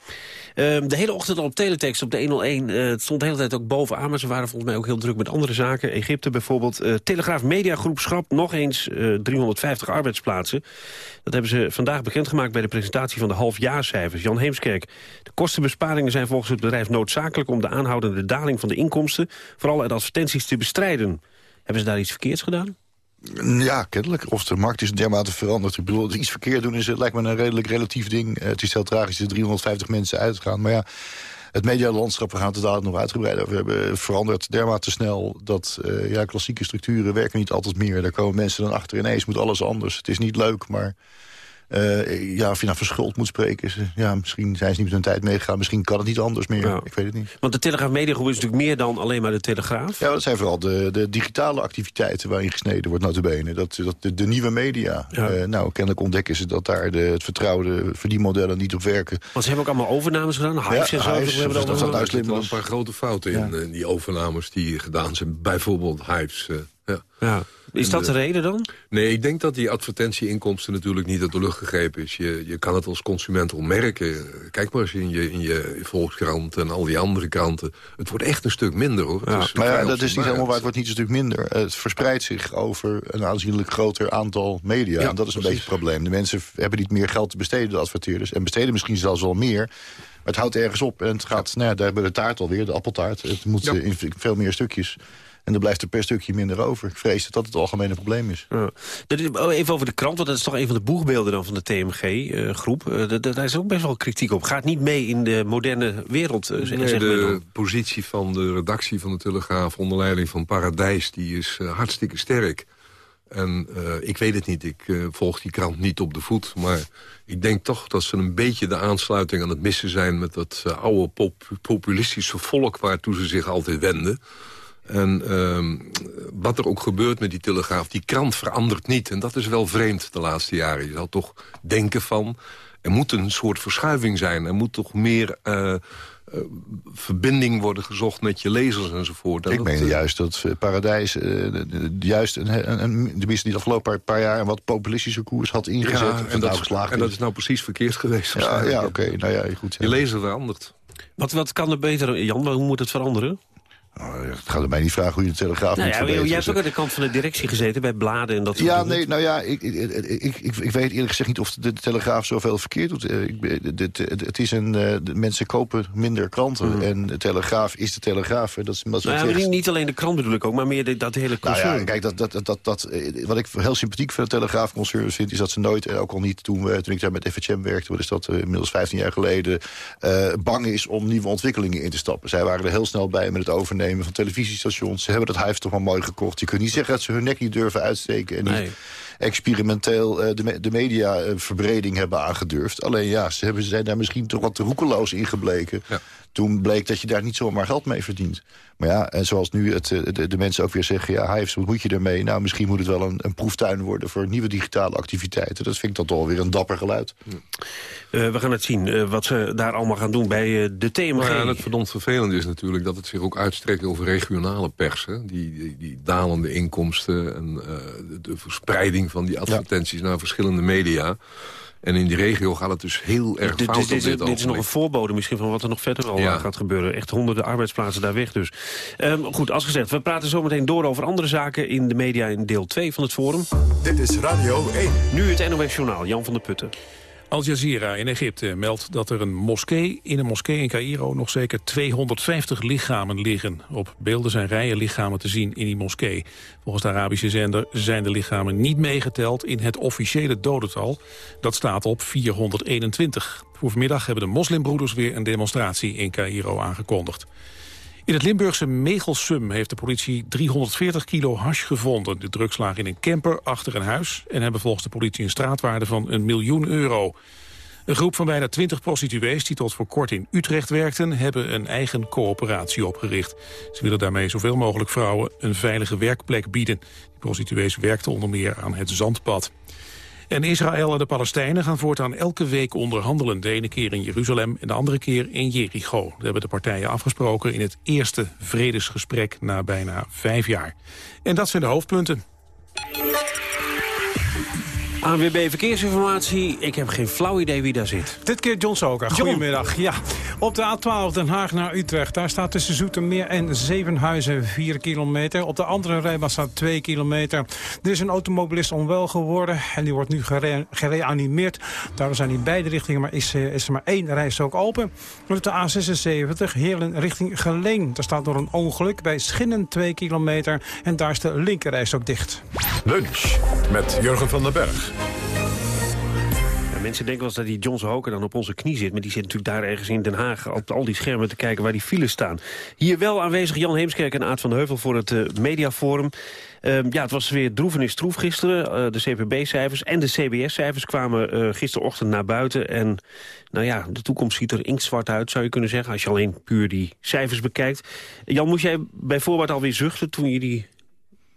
Ehm, de hele ochtend al op teletext op de 101. eh, het stond de hele tijd ook bovenaan, maar ze waren volgens mij ook heel druk met andere zaken. Egypte bijvoorbeeld. Telegraaf Mediagroep schrapt nog eens eh, 350 arbeidsplaatsen. Dat hebben ze vandaag bekendgemaakt bij de presentatie van de halfjaarcijfers. Jan Heemskerk, de kostenbesparingen zijn volgens het bedrijf noodzakelijk... om de aanhoudende daling van de inkomsten, vooral uit advertenties, te bestrijden. Hebben ze daar iets verkeerds gedaan? Ja, kennelijk. Of de markt is dermate veranderd. Ik bedoel, iets verkeerd doen is, het lijkt me een redelijk relatief ding. Eh, Het is heel tragisch dat er 350 mensen uitgaan. Maar ja, het medialandschap, we gaan het dadelijk nog uitgebreid over hebben... verandert dermate snel dat eh, ja, klassieke structuren werken niet altijd meer. Daar komen mensen dan achter ineens, moet alles anders. Het is niet leuk, maar... eh, ja, of je nou verschuld moet spreken. is, eh, Ja, misschien zijn ze niet met hun tijd meegegaan. Misschien kan het niet anders meer. Ik weet het niet. Want de Telegraaf Mediagroep is natuurlijk meer dan alleen maar de Telegraaf. Ja, dat zijn vooral de, de digitale activiteiten waarin gesneden wordt, notabene. Dat, dat de, de nieuwe media. Eh, nou, kennelijk ontdekken ze dat daar de, het vertrouwde verdienmodellen niet op werken. Want ze hebben ook allemaal overnames gedaan. Hives en zo. Hives, we hebben dat dat nou Er zitten een paar grote fouten in, die overnames die gedaan zijn. Bijvoorbeeld Hives. Ja. Ja. Is dat de reden dan? Nee, ik denk dat die advertentieinkomsten natuurlijk niet uit de lucht gegrepen is. Je, je kan het als consument wel merken. Kijk maar eens in je, in je Volkskrant en al die andere kranten. Het wordt echt een stuk minder, hoor. Is maar ja, dat is niet helemaal waar. Het wordt niet een stuk minder. Het verspreidt zich over een aanzienlijk groter aantal media. Ja, en dat is een precies. beetje het probleem. De mensen hebben niet meer geld te besteden, de adverteerders. En besteden misschien zelfs wel meer. Maar het houdt ergens op. En het gaat, nou ja, daar hebben we de taart alweer, de appeltaart. Het moet eh, in veel meer stukjes. En er blijft er per stukje minder over. Ik vrees dat dat het algemene probleem is. Ja. Dat is- oh, Even over de krant, want dat is toch een van de boegbeelden dan van de TMG-groep. daar is ook best wel kritiek op. Gaat niet mee in de moderne wereld, eh, Nee, zeg de dan. positie van de redactie van de Telegraaf... onder leiding van Paradijs, die is eh, hartstikke sterk. En eh, ik weet het niet, ik eh, volg die krant niet op de voet. Maar ik denk toch dat ze een beetje de aansluiting aan het missen zijn... met dat eh, oude pop- populistische volk waartoe ze zich altijd wenden. En ehm, wat er ook gebeurt met die Telegraaf, die krant verandert niet. En dat is wel vreemd de laatste jaren. Je zou toch denken van... er moet een soort verschuiving zijn. Er moet toch meer... eh, eh, verbinding worden gezocht met je lezers enzovoort. En Ik dat, meen eh, juist dat Paradijs juist een, een, een, de die de afgelopen paar, paar jaar een wat populistische koers had ingezet. Ja, en, dat, geslaagd en dat is. is nou precies verkeerd geweest. Ja, ja oké. Nou ja, goed. Je lezer verandert. Wat, wat kan er beter, Jan? Hoe moet het veranderen? Nou, Het gaat er mij niet vragen hoe je de Telegraaf Nou moet ja, jij hebt ook aan de kant van de directie gezeten bij bladen en dat soort Ja, nee, nou ja, ik, ik, ik, ik, weet eerlijk gezegd niet of de Telegraaf zoveel verkeerd doet. Eh, Ik, dit- het, is een, eh, de mensen kopen minder kranten. En de Telegraaf is de Telegraaf. Dat is, dat Nou ja, niet, niet alleen de krant bedoel ik ook, maar meer de- dat hele Nou concern. ja, kijk, dat, dat, dat, dat, eh, wat ik heel sympathiek van de Telegraaf-concern vind... is dat ze nooit, en ook al niet toen, we, toen ik daar met FHM werkte... wat is dat, inmiddels 15 jaar geleden... bang is om nieuwe ontwikkelingen in te stappen. Zij waren er heel snel bij met het overnemen van televisiestations. Ze hebben dat huis toch wel mooi gekocht. Je kunt niet zeggen dat ze hun nek niet durven uitsteken... en niet experimenteel eh, de, me- de mediaverbreding hebben aangedurfd. Alleen ja, ze, hebben, ze zijn daar misschien toch wat roekeloos in gebleken... Toen bleek dat je daar niet zomaar geld mee verdient. Maar ja, en zoals nu het, eh, de, de mensen ook weer zeggen... ja, Hives, wat moet je ermee? Nou, misschien moet het wel een, een proeftuin worden... voor nieuwe digitale activiteiten. Dat vind ik dan toch alweer een dapper geluid. Eh, we gaan het zien eh, wat ze daar allemaal gaan doen bij eh, de TMG. Maar ja, en het verdomd vervelende is natuurlijk dat het zich ook uitstrekt over regionale pers. Hè? Die, die, die dalende inkomsten en eh, de, de verspreiding van die advertenties naar verschillende media. En in die regio gaat het dus heel erg fout dit, op dit, dit dit is nog een voorbode misschien van wat er nog verder al Ja. gaat gebeuren. Echt honderden arbeidsplaatsen daar weg dus. Ehm, goed, als gezegd, we praten zometeen door over andere zaken in de media in deel 2 van het forum. Dit is Radio 1. Nu het NOS Journaal, Jan van der Putten. Al Jazeera in Egypte meldt dat er een moskee in een moskee in Cairo nog zeker 250 lichamen liggen. Op beelden zijn rijen lichamen te zien in die moskee. Volgens de Arabische zender zijn de lichamen niet meegeteld in het officiële dodental. Dat staat op 421. Voor hebben de moslimbroeders weer een demonstratie in Cairo aangekondigd. In het Limburgse Megelsum heeft de politie 340 kilo hash gevonden. De drugs lagen in een camper achter een huis... en hebben volgens de politie een straatwaarde van een miljoen euro. Een groep van bijna 20 prostituees die tot voor kort in Utrecht werkten... hebben een eigen coöperatie opgericht. Ze willen daarmee zoveel mogelijk vrouwen een veilige werkplek bieden. Die prostituees werkten onder meer aan het zandpad. En Israël en de Palestijnen gaan voortaan elke week onderhandelen. De ene keer in Jeruzalem en de andere keer in Jericho. Dat hebben de partijen afgesproken in het eerste vredesgesprek na bijna vijf jaar. En dat zijn de hoofdpunten. ANWB Verkeersinformatie. Ik heb geen flauw idee wie daar zit. Dit keer John Soka. Goedemiddag. Ja, op de A12 Den Haag naar Utrecht. Daar staat tussen Zoetermeer en Zevenhuizen 4 kilometer. Op de andere rijbaan staat 2 kilometer. Er is een automobilist onwel geworden en die wordt nu gere gereanimeerd. Daardoor zijn in beide richtingen, maar is, eh, is er maar één rijstrook open. En op de A76 Heerlen richting Geleen. Daar staat door een ongeluk bij Schinnen 2 kilometer. En daar is de linkerrijstrook dicht. Lunch met Jurgen van den Berg. Mensen denken wel eens dat die John Hoker dan op onze knie zit... maar die zit natuurlijk daar ergens in Den Haag... op al die schermen te kijken waar die files staan. Hier wel aanwezig Jan Heemskerk en Aad van de Heuvel voor het eh, Mediaforum. Ehm, ja, het was weer droevenis troef gisteren. Eh, de CPB-cijfers en de CBS-cijfers kwamen eh, gisterochtend naar buiten. En nou ja, de toekomst ziet er inktzwart uit, zou je kunnen zeggen... als je alleen puur die cijfers bekijkt. Jan, moest jij bij voorbaat alweer zuchten toen je die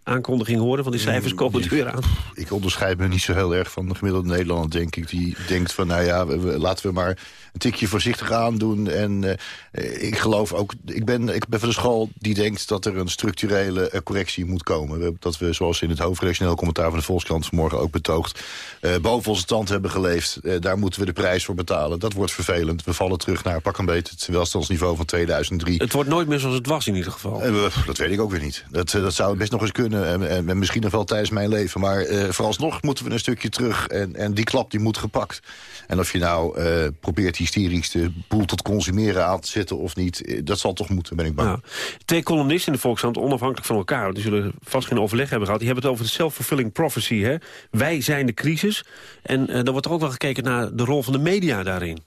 aankondiging horen? Van die cijfers Mm, komen het weer aan. Ik onderscheid me niet zo heel erg van de gemiddelde Nederlander, denk ik. Die denkt van, nou ja, we- we- laten we maar een tikje voorzichtig aandoen. En eh, ik geloof ook, ik ben, ik ben van de school die denkt dat er een structurele eh, correctie moet komen. Dat we, zoals in het hoofdredactioneel commentaar van de Volkskrant vanmorgen ook betoogd, eh, boven onze tand hebben geleefd. Daar moeten we de prijs voor betalen. Dat wordt vervelend. We vallen terug naar pak een beetje het welstandsniveau van 2003. Het wordt nooit meer zoals het was in ieder geval. Dat weet ik ook weer niet. Dat, dat zou best nog eens kunnen. En, en, en misschien nog wel tijdens mijn leven. Maar eh, vooralsnog moeten we een stukje terug. En, en die klap die moet gepakt. En of je nou eh, probeert hysterisch de boel tot consumeren aan te zetten of niet... eh, dat zal toch moeten, ben ik bang. Ja. Twee columnisten in de Volkskrant, onafhankelijk van elkaar... die zullen vast geen overleg hebben gehad... die hebben het over de self-fulfilling prophecy. Hè? Wij zijn de crisis. En eh dan wordt er ook wel gekeken naar de rol van de media daarin.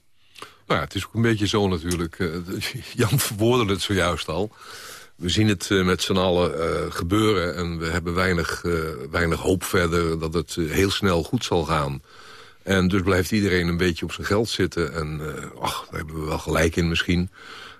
Nou ja, het is ook een beetje zo natuurlijk. eh, Jan verwoordde het zojuist al. We zien het eh, met z'n allen eh, gebeuren en we hebben weinig, eh, weinig hoop verder dat het heel snel goed zal gaan. En dus blijft iedereen een beetje op zijn geld zitten. En eh, ach, daar hebben we wel gelijk in misschien.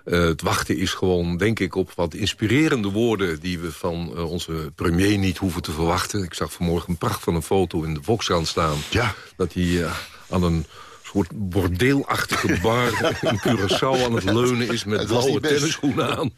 Het wachten is gewoon, denk ik, op wat inspirerende woorden... die we van onze premier niet hoeven te verwachten. Ik zag vanmorgen een pracht van een foto in de Volkskrant staan. Ja. Dat hij aan een soort bordeelachtige bar in Curaçao aan het leunen is... met blauwe tennisschoenen aan.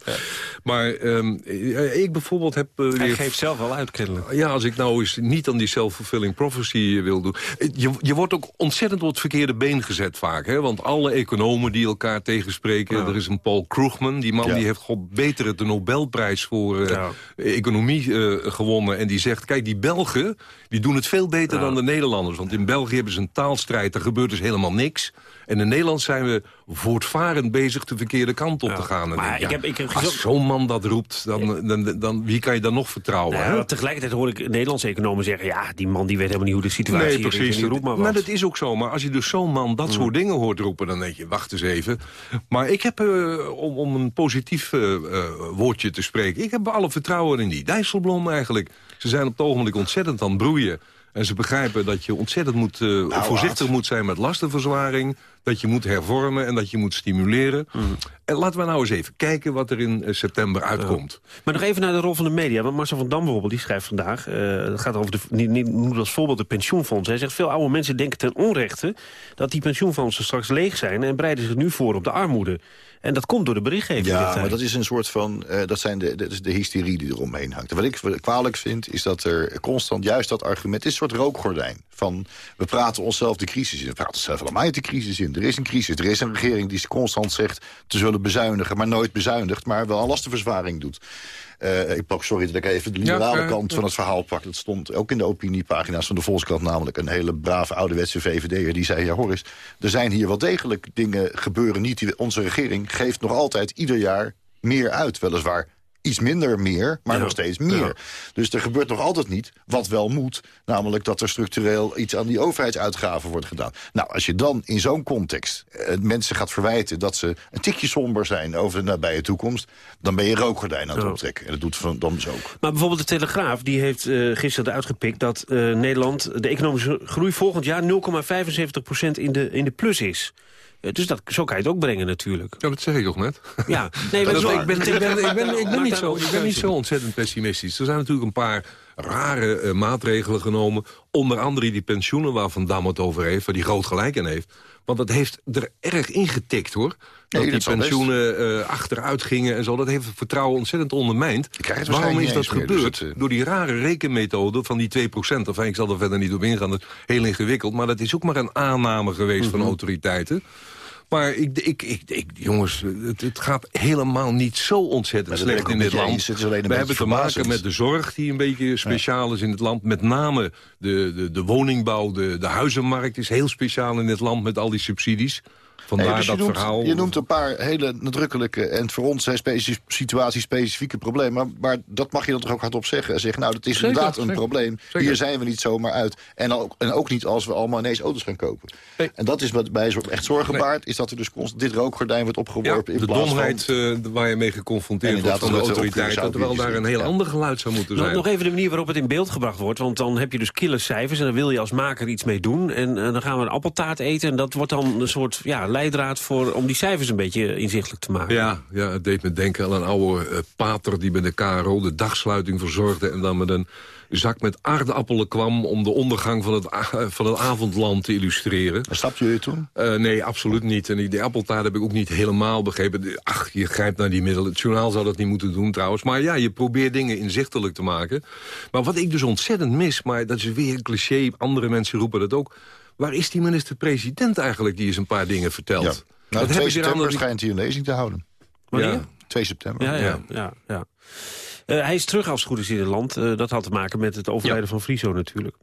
Maar ehm, eh, ik bijvoorbeeld heb... eh, Hij weer- geeft zelf wel uit, kennelijk. ja, als ik nou eens niet aan die self-fulfilling prophecy wil doen. Eh, Je, je wordt ook ontzettend op het verkeerde been gezet vaak. Hè? Want alle economen die elkaar tegenspreken... er is een Paul Krugman, die man Ja. die heeft god beter het de Nobelprijs voor eh, Ja. economie eh, gewonnen. En die zegt, kijk, die Belgen die doen het veel beter dan de Nederlanders. Want in België hebben ze een taalstrijd, daar gebeurt dus helemaal niks. En in Nederland zijn we voortvarend bezig de verkeerde kant op te gaan. En maar denk, ik ja, heb- ik heb als zo'n man dat roept, dan, dan, dan, wie kan je dan nog vertrouwen? Nou hè? ja, tegelijkertijd hoor ik Nederlandse economen zeggen... ja, die man die weet helemaal niet hoe de situatie Nee, hier is. precies. roept maar. Nou, dat is ook zo. Maar als je dus zo'n man dat soort dingen hoort roepen... dan denk je, wacht eens even. Maar ik heb, eh, om, om een positief eh, eh, woordje te spreken... ik heb alle vertrouwen in die Dijsselbloem eigenlijk. Ze zijn op het ogenblik ontzettend aan het broeien. En ze begrijpen dat je ontzettend moet, eh, voorzichtig moet zijn met lastenverzwaring. Dat je moet hervormen en dat je moet stimuleren. En laten we nou eens even kijken wat er in eh, september uitkomt. Maar nog even naar de rol van de media. Want Marcel van Dam bijvoorbeeld, die schrijft vandaag... eh, het gaat over de, niet, niet, als voorbeeld de pensioenfonds. Hij zegt, veel oude mensen denken ten onrechte... dat die pensioenfondsen straks leeg zijn... en bereiden zich nu voor op de armoede. En dat komt door de berichtgeving. Ja, maar dat is een soort van... eh, dat, zijn de, is de hysterie die eromheen hangt. En wat ik kwalijk vind, is dat er constant juist dat argument... Het is een soort rookgordijn. Van, we praten onszelf de crisis in. We praten onszelf allemaal uit de crisis in. Er is een crisis. Er is een regering die constant zegt te zullen bezuinigen... maar nooit bezuinigt, maar wel een lastenverzwaring doet. Eh, ik pak, sorry dat ik even de liberale eh, kant eh. van het verhaal pak. Dat stond ook in de opiniepagina's van de Volkskrant. Namelijk een hele brave ouderwetse VVD'er die zei... ja, hoor eens, er zijn hier wel degelijk dingen gebeuren niet. Die, onze regering geeft nog altijd ieder jaar meer uit. Weliswaar iets minder meer, maar Ja. nog steeds meer. Ja. Dus er gebeurt nog altijd niet wat wel moet. Namelijk dat er structureel iets aan die overheidsuitgaven wordt gedaan. Nou, als je dan in zo'n context eh, mensen gaat verwijten... dat ze een tikje somber zijn over de nabije toekomst... dan ben je rookgordijn aan het optrekken. En dat doet Van Dam dus ook. Maar bijvoorbeeld de Telegraaf die heeft eh, gisteren eruit gepikt... dat eh, Nederland de economische groei volgend jaar 0,75% in de, in de plus is. Eh, dus dat, zo kan je het ook brengen natuurlijk. Ja, dat zeg ik toch net? Ja, nee, dat is ik, ben, ik, ben, ik, ben, ik, ben niet zo, ik ben niet zo ontzettend pessimistisch. Er zijn natuurlijk een paar rare eh, maatregelen genomen. Onder andere die pensioenen waar Van Dam het over heeft. Waar die groot gelijk in heeft. Want dat heeft er erg ingetikt hoor. Dat Nee, die dat pensioenen eh, achteruit gingen en zo. Dat heeft het vertrouwen ontzettend ondermijnd. Waarom is dat meer, dus gebeurd? het, Door die rare rekenmethode van die 2 procent. Enfin, ik zal er verder niet op ingaan. Dat is heel ingewikkeld. Maar dat is ook maar een aanname geweest van autoriteiten. Maar ik, ik, ik, ik, jongens, het, het gaat helemaal niet zo ontzettend slecht in dit land. een We hebben te maken met de zorg die een beetje speciaal is in het land. Met name de, de, de woningbouw, de, de huizenmarkt is heel speciaal in dit land met al die subsidies. Vandaar dus dat je, noemt, verhaal. je noemt een paar hele nadrukkelijke en voor ons zijn speci situatie specifieke problemen. Maar, maar dat mag je dan toch ook hardop zeggen. En zeggen, nou, dat is Zeker, inderdaad een zeker. probleem. Zeker. Hier zijn we niet zomaar uit. En ook, en ook niet als we allemaal ineens auto's gaan kopen. En dat is wat mij echt zorgen baart. Is dat er dus constant dit rookgordijn wordt Ja, opgeworpen. in de plaats domheid van, eh, waar je mee geconfronteerd wordt Inderdaad, van de dat autoriteiten. Curaçao Terwijl daar een heel ja. ander geluid zou moeten Nog, zijn. nog even de manier waarop het in beeld gebracht wordt. Want dan heb je dus killercijfers en dan wil je als maker iets mee doen. En, eh, dan gaan we een appeltaart eten en dat wordt dan een soort ja, leidraad voor, om die cijfers een beetje inzichtelijk te maken. Ja, ja het deed me denken aan een oude uh, pater die bij de KRO de dagsluiting verzorgde... en dan met een zak met aardappelen kwam om de ondergang van het, van het avondland te illustreren. Snapte jullie toen? Uh, nee, absoluut niet. En die appeltaart heb ik ook niet helemaal begrepen. Ach, je grijpt naar die middelen. Het journaal zou dat niet moeten doen trouwens. Maar ja, je probeert dingen inzichtelijk te maken. Maar wat ik dus ontzettend mis, maar dat is weer een cliché... andere mensen roepen dat ook... waar is die minister-president eigenlijk die eens een paar dingen vertelt? Ja. Nou, 2 september schijnt hij een lezing te houden. Wanneer? Ja, 2 september. Ja, ja, ja. ja. Uh, hij is terug als het goed is in het land. Uh, dat had te maken met het overlijden ja. van Friso natuurlijk.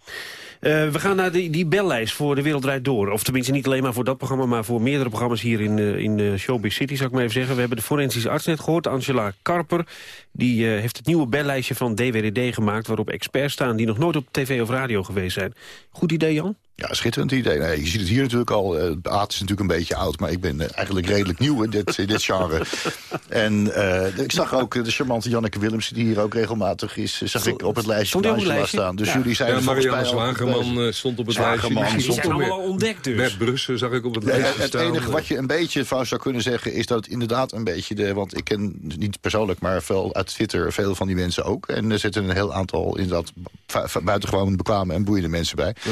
Uh, we gaan naar die, die bellijst voor De Wereld Draait Door. Of tenminste niet alleen maar voor dat programma... maar voor meerdere programma's hier in, in Showbiz City, zou ik maar even zeggen. We hebben de forensische arts net gehoord, Angela Karper. Die heeft het nieuwe bellijstje van DWDD gemaakt... waarop experts staan die nog nooit op tv of radio geweest zijn. Goed idee, Jan? Ja, schitterend idee. Nee, je ziet het hier natuurlijk al. Uh, Aad is natuurlijk een beetje oud, maar ik ben uh, eigenlijk redelijk nieuw in dit, in dit genre. en uh, ik zag ook de charmante Janneke Willems, die hier ook regelmatig is, zag ik op het lijstje staan. Dus ja. jullie zijn ja, Marianne Zwageman stond op het Zwageman, lijstje. Die zijn allemaal ontdekt dus. Bert Brussen zag ik op het ja, lijstje Het staan. enige wat je een beetje van zou kunnen zeggen, is dat het inderdaad een beetje de... Want ik ken niet persoonlijk, maar veel uit Twitter veel van die mensen ook. En er zitten een heel aantal inderdaad buitengewoon bekwame en boeiende mensen bij. Ja.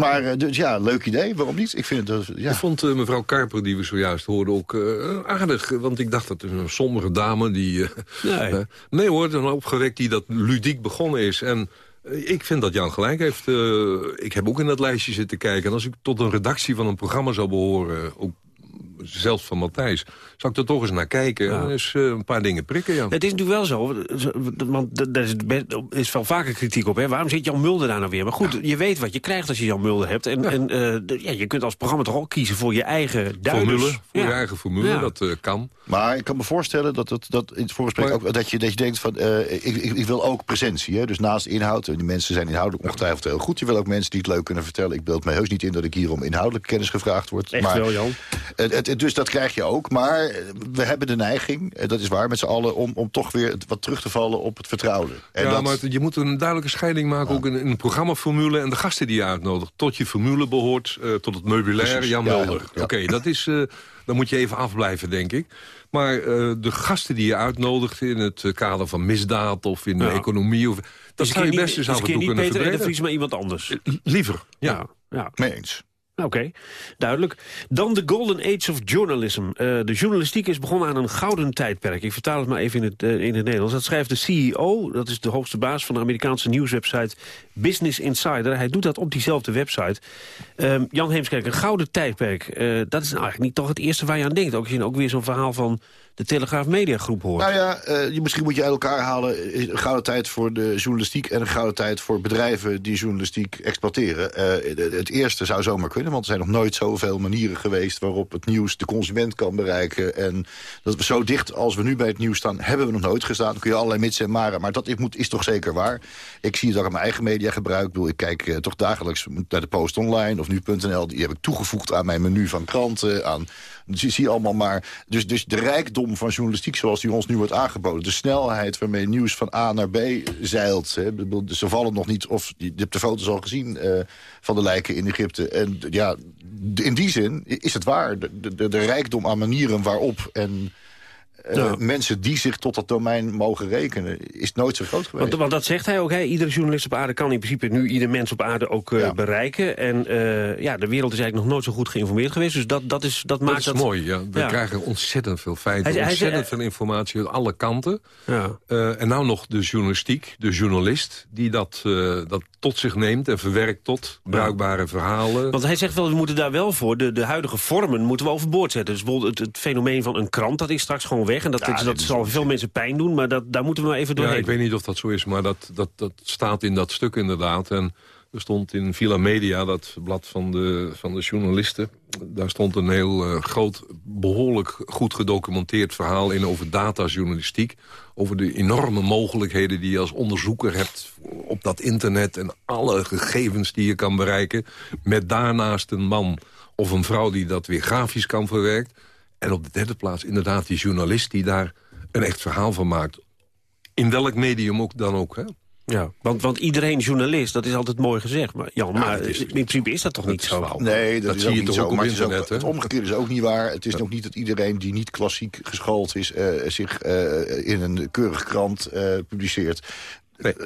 Maar dus ja, leuk idee. Waarom niet? Ik, vind het, ja. ik vond uh, mevrouw Karper, die we zojuist hoorden, ook uh, aardig. Want ik dacht dat een sombere dame die... Uh, nee. nee hoor, een opgewekt die dat ludiek begonnen is. En ik vind dat Jan gelijk heeft. ik heb ook in dat lijstje zitten kijken. En als ik tot een redactie van een programma zou behoren... ook zelfs van Matthijs, zou ik er toch eens naar kijken. Ja. En eens uh, een paar dingen prikken, ja. Het is natuurlijk wel zo, want daar is, is wel vaker kritiek op. Hè? Waarom zit Jan Mulder daar nou weer? Maar goed, ja. je weet wat je krijgt als je Jan Mulder hebt. En, ja. en uh, de, ja, je kunt als programma toch ook kiezen voor je eigen duiders. Formule, voor je eigen formule, dat uh, kan. Maar ik kan me voorstellen dat, het, dat in het voorgesprek ook, dat, je, dat je denkt van... ik, ik, ik, wil ook presentie, hè? dus naast inhoud... en die mensen zijn inhoudelijk ongetwijfeld heel goed. Je wil ook mensen die het leuk kunnen vertellen. Ik beeld me heus niet in dat ik hier om inhoudelijke kennis gevraagd word. Echt maar, wel, Jan. Het, het, dus dat krijg je ook. Maar we hebben de neiging, dat is waar met z'n allen... Om, om toch weer wat terug te vallen op het vertrouwde. En ja, dat... maar je moet een duidelijke scheiding maken... Ja. ook in, in een programmaformule en de gasten die je uitnodigt. Tot je formule behoort, uh, tot het meubilair Jan Mulder. Ja, Oké, okay, dat is... Uh, dan moet je even afblijven, denk ik. Maar uh, de gasten die je uitnodigt in het kader van misdaad... of in de economie... Of, dat zou je best eens af en toe kunnen Peter de Vries, maar iemand anders. Liever, ja. ja. Mee eens. Oké, okay, duidelijk. Dan de Golden Age of Journalism. Uh, de journalistiek is begonnen aan een gouden tijdperk. Ik vertaal het maar even in het, uh, in het Nederlands. Dat schrijft de CEO, dat is de hoogste baas van de Amerikaanse nieuwswebsite Business Insider. Hij doet dat op diezelfde website. Uh, Jan Heemskerk, een gouden tijdperk. Uh, dat is nou eigenlijk niet toch het eerste waar je aan denkt. Ook ook weer zo'n verhaal van de Telegraaf Mediagroep hoort. Nou ja, uh, misschien moet je uit elkaar halen... een gouden tijd voor de journalistiek... en een gouden tijd voor bedrijven die journalistiek exploiteren. Uh, het eerste zou zomaar kunnen, want er zijn nog nooit zoveel manieren geweest... waarop het nieuws de consument kan bereiken. En dat we zo dicht als we nu bij het nieuws staan... hebben we nog nooit gestaan. Kun je allerlei mits en maren, maar dat is, moet, is toch zeker waar. Ik zie het ook in mijn eigen media gebruik. Ik, kijk toch dagelijks naar de Post Online of nu.nl. Die heb ik toegevoegd aan mijn menu van kranten, aan zie, zie allemaal maar. Dus, dus de rijkdom van journalistiek zoals die ons nu wordt aangeboden. De snelheid waarmee nieuws van A naar B zeilt. Hè. Ze vallen nog niet, of je hebt de foto's al gezien uh, van de lijken in Egypte. En ja, in die zin is het waar. De, de, de rijkdom aan manieren waarop en... Uh, ja. mensen die zich tot dat domein mogen rekenen, is nooit zo groot geweest. Want, want dat zegt hij ook, hè? iedere journalist op aarde kan in principe nu ieder mens op aarde ook uh, ja. bereiken. En uh, ja, de wereld is eigenlijk nog nooit zo goed geïnformeerd geweest. Dus dat, dat, is, dat, maakt dat... is mooi, ja. We ja. krijgen ontzettend veel feiten, hij, ontzettend hij, veel informatie uit alle kanten. en nou nog de journalistiek, de journalist, die dat, dat tot zich neemt en verwerkt tot bruikbare verhalen. Want hij zegt wel, we moeten daar wel voor, de, de huidige vormen moeten we overboord zetten. Dus bijvoorbeeld het, het fenomeen van een krant, dat is straks gewoon weg. En dat, ja, dat zal veel mensen pijn doen, maar dat, daar moeten we maar even doorheen. Ja, ik weet niet of dat zo is, maar dat, dat, dat staat in dat stuk inderdaad. En er stond in Villa Media, dat blad van de, van de journalisten... daar stond een heel uh, groot, behoorlijk goed gedocumenteerd verhaal in... over datajournalistiek, over de enorme mogelijkheden die je als onderzoeker hebt... op dat internet en alle gegevens die je kan bereiken... met daarnaast een man of een vrouw die dat weer grafisch kan verwerken... En op de derde plaats inderdaad die journalist die daar een echt verhaal van maakt. In welk medium ook dan ook, hè? Ja, want, want iedereen journalist, dat is altijd mooi gezegd. Maar, Jan, maar in principe is dat toch niet zo? Nee, dat, Dat is zie ook je niet toch zo. ook op maar het, is ook, internet, hè? het omgekeerde is ook niet waar. Het is nog niet dat iedereen die niet klassiek geschoold is... eh, zich eh, in een keurige krant eh, publiceert.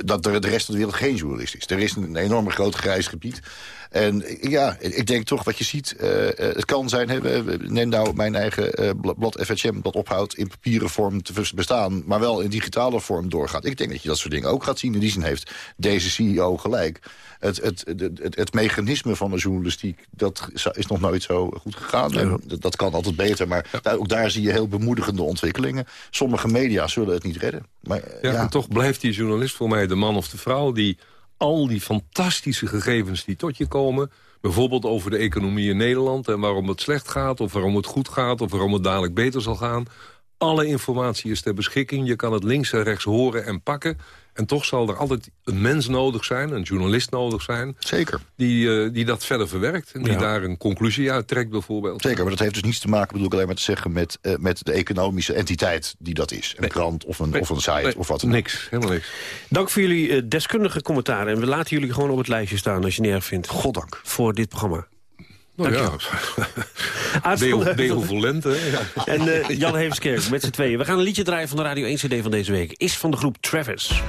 Dat de, de rest van de wereld geen journalist is. Er is een enorm groot grijs gebied. En ja, ik denk toch wat je ziet... eh, eh, het kan zijn, hè, neem nou mijn eigen eh, bl- blad FHM... dat ophoudt in papieren vorm te bestaan... maar wel in digitale vorm doorgaat. Ik denk dat je dat soort dingen ook gaat zien. In die zin heeft deze CEO gelijk. Het, het, het, het, mechanisme van de journalistiek... dat is nog nooit zo goed gegaan. Dat, kan altijd beter, maar daar- ook daar zie je heel bemoedigende ontwikkelingen. Sommige media zullen het niet redden. Maar, Ja, ja. En toch blijft die journalist voor mij de man of de vrouw... die al die fantastische gegevens die tot je komen... bijvoorbeeld over de economie in Nederland... en waarom het slecht gaat, of waarom het goed gaat... of waarom het dadelijk beter zal gaan... alle informatie is ter beschikking. Je kan het links en rechts horen en pakken. En toch zal er altijd een mens nodig zijn, een journalist nodig zijn... Zeker. Die, eh, die dat verder verwerkt en die Ja. daar een conclusie uit trekt bijvoorbeeld. Zeker, maar dat heeft dus niets te maken, bedoel ik alleen maar te zeggen... met, eh, met de economische entiteit die dat is. Een krant of een, of een site of wat dan ook. Niks, helemaal niks. Dank voor jullie eh, deskundige commentaren. En we laten jullie gewoon op het lijstje staan als je het niet erg vindt. Goddank. Voor dit programma. Nou Dank ja, Volente. Ja. En eh, Jan Heemskerk met z'n tweeën. We gaan een liedje draaien van de Radio 1 CD van deze week. Is van de groep Travis.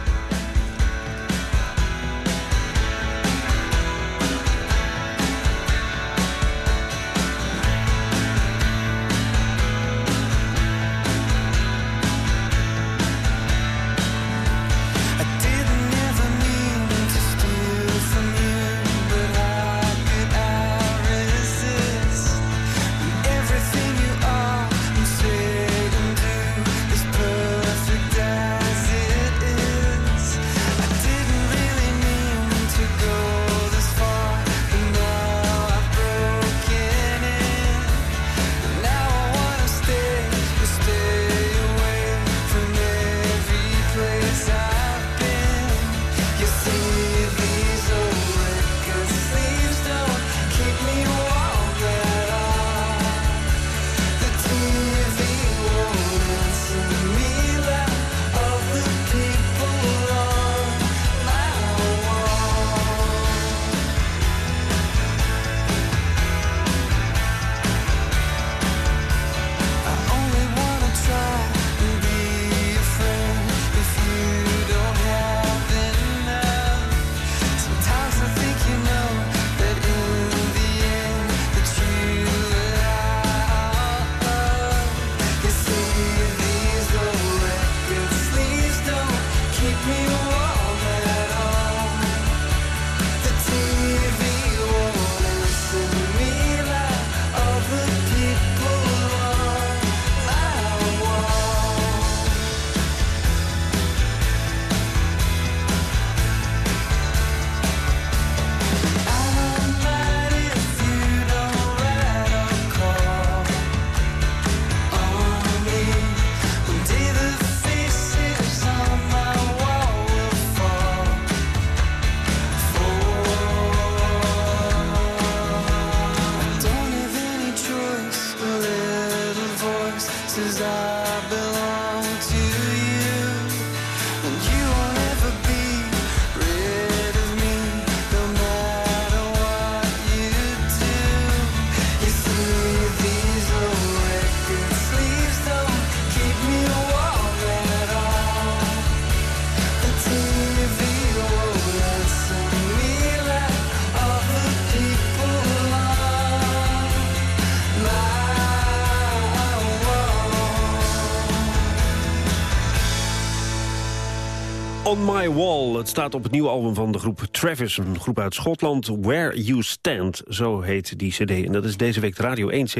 On My Wall. Het staat op het nieuwe album van de groep Travis. Een groep uit Schotland. Where You Stand. Zo heet die cd. En dat is deze week de Radio 1 cd.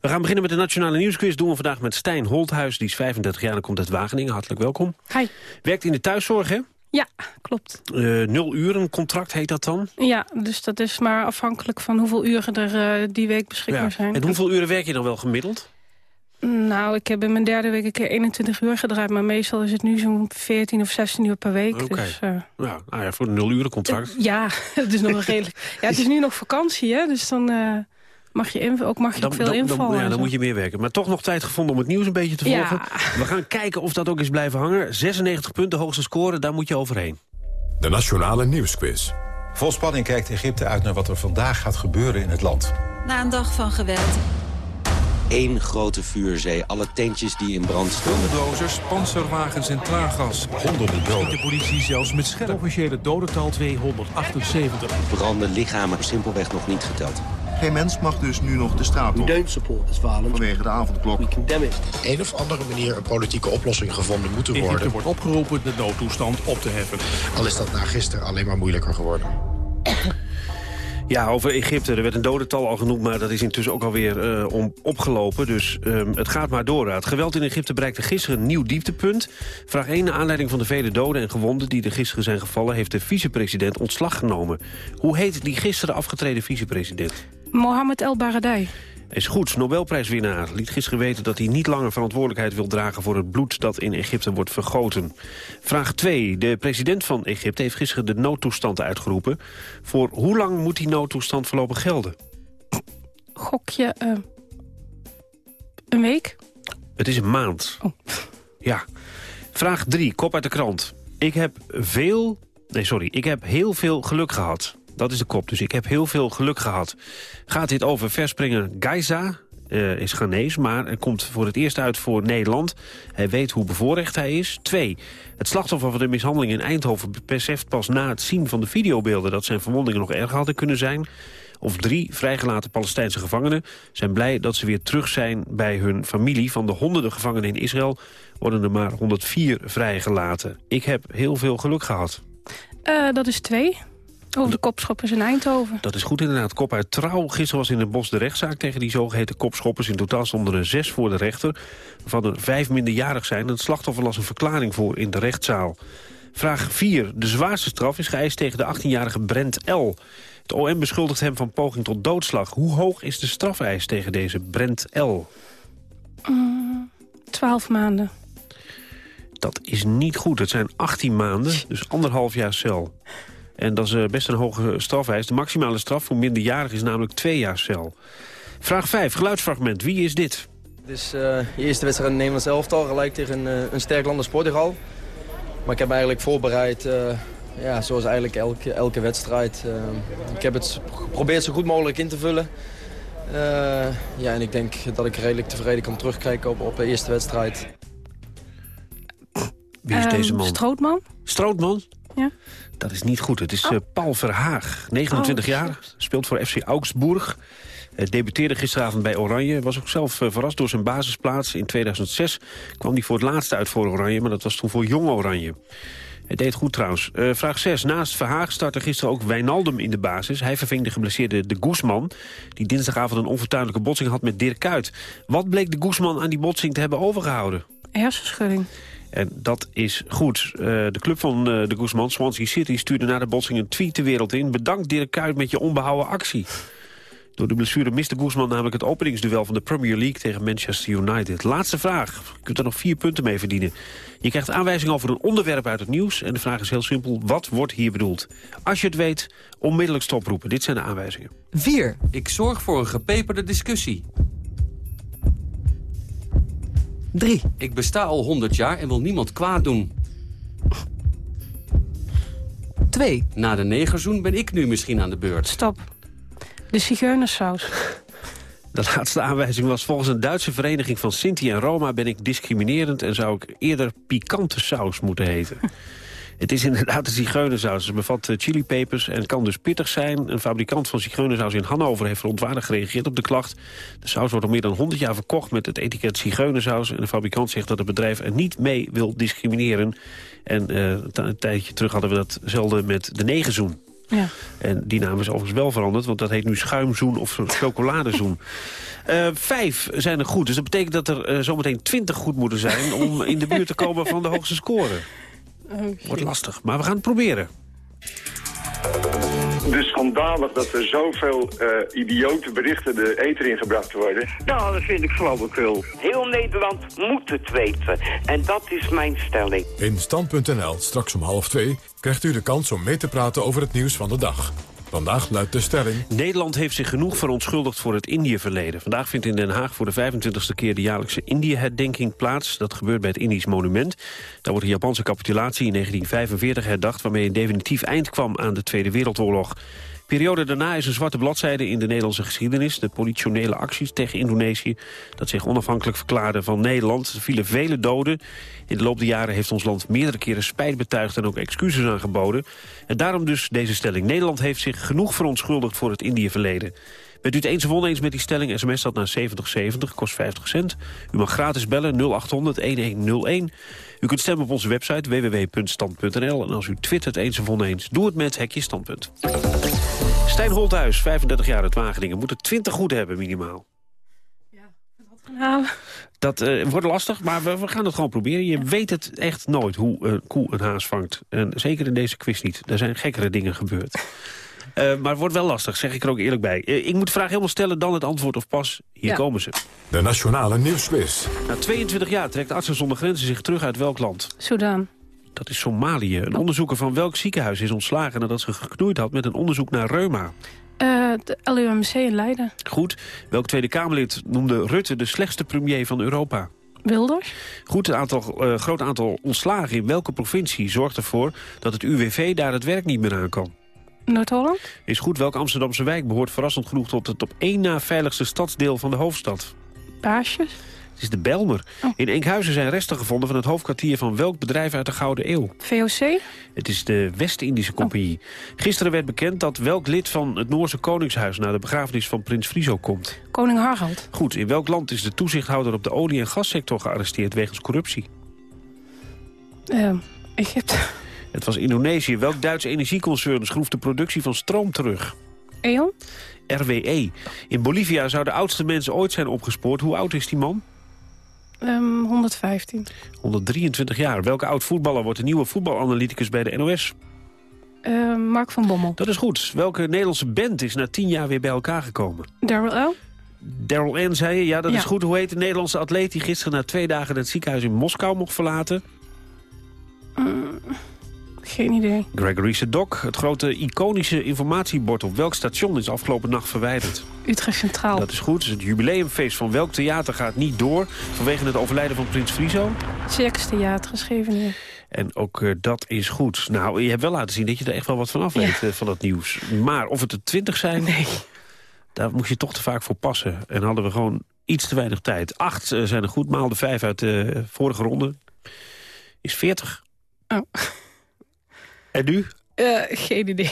We gaan beginnen met de Nationale Nieuwsquiz. Doen we vandaag met Stijn Holthuis. Die is 35 jaar en komt uit Wageningen. Hartelijk welkom. Hi. Werkt in de thuiszorg, hè? Ja, klopt. Eh, nul uren contract heet dat dan? Ja, dus dat is maar afhankelijk van hoeveel uren er eh, die week beschikbaar zijn. En hoeveel uren werk je dan wel gemiddeld? Nou, ik heb in mijn derde week een keer 21 uur gedraaid... maar meestal is het nu zo'n 14 of 16 uur per week. Oké. Dus, eh, Ja, nou ja, voor een nul uren contract. ja, het is nog wel redelijk. Ja, het is nu nog vakantie, hè, dus dan eh, mag je ook, mag je ook veel dan, invallen. ja, en dan moet je meer werken. Maar toch nog tijd gevonden om het nieuws een beetje te Ja. volgen. We gaan kijken of dat ook is blijven hangen. 96 punten, hoogste score, daar moet je overheen. de Nationale Nieuwsquiz. Vol spanning kijkt Egypte uit naar wat er vandaag gaat gebeuren in het land. Na een dag van geweld. Eén grote vuurzee, alle tentjes die in brand stonden. Bulldozers, panzerwagens en traangas. Honderden doden. De politie zelfs met scherp. Officiële dodental 278. Branden, lichamen, simpelweg nog niet geteld. Geen mens mag dus nu nog de straat op. don't support this violence. Vanwege de avondklok. We condemn it. Een of andere manier een politieke oplossing gevonden moeten Egypte worden. wordt opgeroepen de noodtoestand op te heffen. Al is dat na gisteren alleen maar moeilijker geworden. Ja, over Egypte. Er werd een dodental al genoemd, maar dat is intussen ook alweer uh, om, opgelopen. Dus um, het gaat maar door. Het geweld in Egypte bereikte gisteren een nieuw dieptepunt. Vraag 1, naar aanleiding van de vele doden en gewonden die er gisteren zijn gevallen... heeft de vicepresident ontslag genomen. Hoe heet die gisteren afgetreden vicepresident? Mohammed El Baradei. Is goed, Nobelprijswinnaar liet gisteren weten dat hij niet langer verantwoordelijkheid wil dragen voor het bloed dat in Egypte wordt vergoten. Vraag 2. De president van Egypte heeft gisteren de noodtoestand uitgeroepen. Voor hoe lang moet die noodtoestand voorlopig gelden? Gokje, uh, een week? Het is een maand. Oh. Ja. Vraag 3, kop uit de krant. Ik heb veel... Nee, sorry. Ik heb heel veel geluk gehad. Dat is de kop, dus ik heb heel veel geluk gehad. Gaat dit over verspringer Geiza, uh, is Ghanese, maar komt voor het eerst uit voor Nederland. Hij weet hoe bevoorrecht hij is. Twee, het slachtoffer van de mishandeling in Eindhoven beseft pas na het zien van de videobeelden... dat zijn verwondingen nog erger hadden kunnen zijn. Of drie, vrijgelaten Palestijnse gevangenen zijn blij dat ze weer terug zijn bij hun familie. Van de honderden gevangenen in Israël worden er maar 104 vrijgelaten. Ik heb heel veel geluk gehad. Uh, dat is twee. Over de kopschoppers in Eindhoven. Dat is goed inderdaad. Kop uit trouw. Gisteren was in het bos de rechtszaak tegen die zogeheten kopschoppers. In totaal stonden er zes voor de rechter. Waarvan er vijf minderjarig zijn. Het slachtoffer las een verklaring voor in de rechtszaal. Vraag 4. De zwaarste straf is geëist tegen de 18-jarige Brent L. Het OM beschuldigt hem van poging tot doodslag. Hoe hoog is de strafeis tegen deze Brent L? Mm, twaalf maanden. Dat is niet goed. Het zijn 18 maanden, dus anderhalf jaar cel. En dat is uh, best een hoge strafeis. De maximale straf voor minderjarig is namelijk twee jaar cel. Vraag 5, geluidsfragment. Wie is dit? Het is uh, je eerste wedstrijd in Nederlands elftal, gelijk tegen uh, een sterk land als Portugal. Maar ik heb me eigenlijk voorbereid, ja, zoals eigenlijk elke, elke wedstrijd. ik heb het geprobeerd zo goed mogelijk in te vullen. ja, en ik denk dat ik redelijk tevreden kan terugkijken op, op de eerste wedstrijd. Wie is um, deze man? Strootman. Strootman? Ja. Dat is niet goed. Het is oh. uh, Paul Verhaag, 29 oh, jaar, speelt voor FC Augsburg. Uh, debuteerde gisteravond bij Oranje. Was ook zelf uh, verrast door zijn basisplaats. In 2006 kwam hij voor het laatste uit voor Oranje, maar dat was toen voor Jong Oranje. Het deed goed trouwens. Uh, vraag 6. Naast Verhaag startte gisteren ook Wijnaldum in de basis. Hij verving de geblesseerde De Guzman... die dinsdagavond een onfortuinlijke botsing had met Dirk Kuyt. Wat bleek De Guzman aan die botsing te hebben overgehouden? Hersenschudding. En dat is goed. Uh, de club van uh, de Guzman, Swansea City, stuurde na de botsing een tweet de wereld in. Bedankt Dirk Kuyt met je onbehouden actie. Door de blessure miste Guzman namelijk het openingsduel van de Premier League tegen Manchester United. Laatste vraag. Je kunt er nog vier punten mee verdienen. Je krijgt aanwijzing over een onderwerp uit het nieuws. En de vraag is heel simpel. Wat wordt hier bedoeld? Als je het weet, onmiddellijk stoproepen. Dit zijn de aanwijzingen. 4. Ik zorg voor een gepeperde discussie. 3. Ik besta al 100 jaar en wil niemand kwaad doen. 2. Na de negerzoen ben ik nu misschien aan de beurt. Stop. De zigeunersaus. De laatste aanwijzing was volgens een Duitse vereniging van Sinti en Roma... ben ik discriminerend en zou ik eerder pikante saus moeten heten. Het is inderdaad de zigeunersaus. Het bevat chilipepers en kan dus pittig zijn. Een fabrikant van zigeunersaus in Hannover heeft verontwaardigd gereageerd op de klacht. De saus wordt al meer dan 100 jaar verkocht met het etiket zigeunersaus. En de fabrikant zegt dat het bedrijf er niet mee wil discrimineren. En uh, een tijdje terug hadden we datzelfde met de negerzoen. Ja. En die naam is overigens wel veranderd, want dat heet nu schuimzoen of chocoladezoen. Uh, vijf zijn er goed, dus dat betekent dat er uh, zometeen twintig goed moeten zijn... om in de buurt te komen van de hoogste score. Oh, Wordt lastig, maar we gaan het proberen. Dus schandalig dat er zoveel uh, idiote berichten de eter ingebracht worden. Nou, dat vind ik flauwekul. Heel Nederland moet het weten. En dat is mijn stelling. In Stand.nl, straks om half twee, krijgt u de kans om mee te praten over het nieuws van de dag. Vandaag luidt de stelling... Nederland heeft zich genoeg verontschuldigd voor het Indië-verleden. Vandaag vindt in Den Haag voor de 25e keer de jaarlijkse Indië-herdenking plaats. Dat gebeurt bij het Indisch Monument. Daar wordt de Japanse capitulatie in 1945 herdacht... waarmee een definitief eind kwam aan de Tweede Wereldoorlog. De periode daarna is een zwarte bladzijde in de Nederlandse geschiedenis. De politionele acties tegen Indonesië... dat zich onafhankelijk verklaarde van Nederland. Er vielen vele doden. In de loop der jaren heeft ons land meerdere keren spijt betuigd... en ook excuses aangeboden. En daarom dus deze stelling. Nederland heeft zich genoeg verontschuldigd voor het Indië-verleden. Bent u het eens of oneens met die stelling? SMS dat naar 7070, kost 50 cent. U mag gratis bellen 0800-1101. U kunt stemmen op onze website www.stand.nl. En als u twittert eens of oneens, doe het met Hekje Standpunt. Stijn Holthuis, 35 jaar uit Wageningen. Moet er 20 goed hebben minimaal. Nou, Dat eh, wordt lastig, maar we, we gaan het gewoon proberen. Je weet het echt nooit hoe een koe een haas vangt. En zeker in deze quiz niet. Er zijn gekkere dingen gebeurd. Eh, maar het wordt wel lastig, zeg ik er ook eerlijk bij. Eh, ik moet de vraag helemaal stellen, dan het antwoord of pas. Hier Ja. komen ze. De Nationale Nieuwsquiz. Na 22 jaar trekt Artsen zonder Grenzen zich terug uit welk land? Sudan. Dat is Somalië. Een onderzoeker van welk ziekenhuis is ontslagen... nadat ze geknoeid had met een onderzoek naar reuma? Eh, de LUMC in Leiden. Goed. Welk Tweede Kamerlid noemde Rutte de slechtste premier van Europa? Wilders. Goed, een aantal, eh, groot aantal ontslagen in welke provincie zorgt ervoor... dat het UWV daar het werk niet meer aan kan? Noord-Holland. Is goed, welk Amsterdamse wijk behoort verrassend genoeg... tot het op één na veiligste stadsdeel van de hoofdstad? Baasjes. Het is de Belmer. In Enkhuizen zijn resten gevonden van het hoofdkwartier van welk bedrijf uit de Gouden Eeuw? VOC. Het is de West-Indische Compagnie. Gisteren werd bekend dat welk lid van het Noorse Koningshuis... naar de begrafenis van prins Friso komt. Koning Harald. Goed, in welk land is de toezichthouder op de olie- en gassector gearresteerd wegens corruptie? Eh, Egypte. Het was Indonesië. Welk Duits energieconcern schroeft de productie van stroom terug? E.ON. RWE. In Bolivia zou de oudste mens ooit zijn opgespoord. Hoe oud is die man? Ehm, 115. 123 jaar. Welke oud-voetballer wordt de nieuwe voetbalanalyticus bij de NOS? Eh, Mark van Bommel. Dat is goed. Welke Nederlandse band is na tien jaar weer bij elkaar gekomen? Daryl L. Daryl N. zei je, ja dat Ja. is goed. Hoe heet de Nederlandse atleet die gisteren na twee dagen het ziekenhuis in Moskou mocht verlaten? Mm, geen idee. Gregory Sedok. Het grote iconische informatiebord op welk station is afgelopen nacht verwijderd? Utrecht Centraal. Dat is goed. Het jubileumfeest van welk theater gaat niet door vanwege het overlijden van prins Friso? Circus Theater geschreven hier. En ook eh, dat is goed. Nou, je hebt wel laten zien dat je er echt wel wat van af weet eh, van dat nieuws. Maar of het er twintig zijn, daar moest je toch te vaak voor passen. En hadden we gewoon iets te weinig tijd. Acht eh, zijn er goed, maal de vijf uit de vorige ronde. Is veertig. Oh. En nu? Eh, geen idee.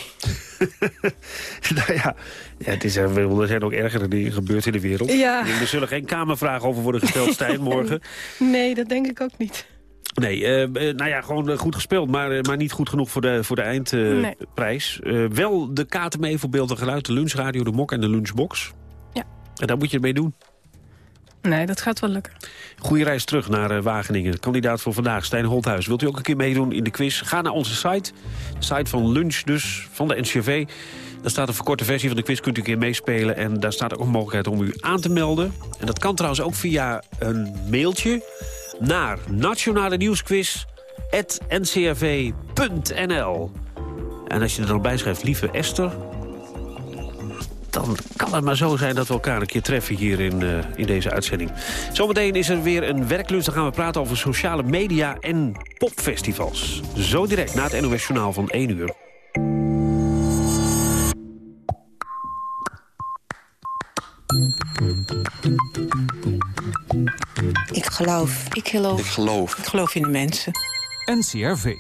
nou ja, ja het is, er zijn ook ergere dingen gebeurd in de wereld. Ja. Er zullen geen kamervragen over worden gesteld, Stijn, morgen. Nee, dat denk ik ook niet. Nee, eh, eh, nou ja, gewoon goed gespeeld, maar, maar niet goed genoeg voor de, voor de eindprijs. Wel de kaarten mee voor beeld en geluid, de lunchradio, de mok en de lunchbox. Ja. En daar moet je het mee doen. Nee, dat gaat wel lukken. Goeie reis terug naar eh, Wageningen. Kandidaat voor vandaag, Stijn Holthuis. Wilt u ook een keer meedoen in de quiz? Ga naar onze site. De site van Lunch dus, van de NCV. Daar staat een verkorte versie van de quiz, kunt u een keer meespelen. En daar staat ook een mogelijkheid om u aan te melden. En dat kan trouwens ook via een mailtje naar nationale nieuwsquiz@ncrv.nl. En als je er dan bij schrijft, lieve Esther... dan kan het maar zo zijn dat we elkaar een keer treffen hier in, eh, in deze uitzending. Zometeen is er weer een werklunch. Dan gaan we praten over sociale media en popfestivals. Zo direct na het NOS Journaal van 1 uur. Ik geloof. Ik geloof. Ik geloof. Ik geloof in de mensen. NCRV.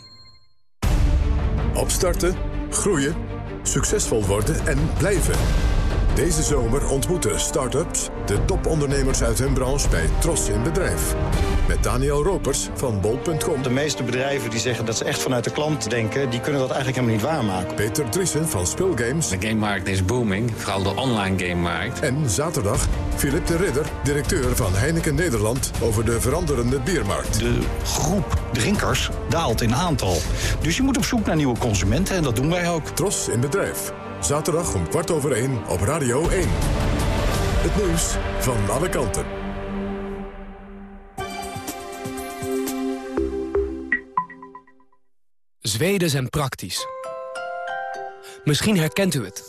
Opstarten, groeien, succesvol worden en blijven. Deze zomer ontmoeten start-ups de topondernemers uit hun branche bij Tros in Bedrijf. Met Daniel Ropers van bol.com. De meeste bedrijven die zeggen dat ze echt vanuit de klant denken... die kunnen dat eigenlijk helemaal niet waarmaken. Peter Driessen van Spilgames. De gamemarkt is booming, vooral de online gamemarkt. En zaterdag Philip de Ridder, directeur van Heineken Nederland... over de veranderende biermarkt. De groep drinkers daalt in aantal. Dus je moet op zoek naar nieuwe consumenten en dat doen wij ook. Tros in Bedrijf. Zaterdag om kwart over één op Radio 1. Het nieuws van alle kanten. Zweden zijn praktisch. Misschien herkent u het.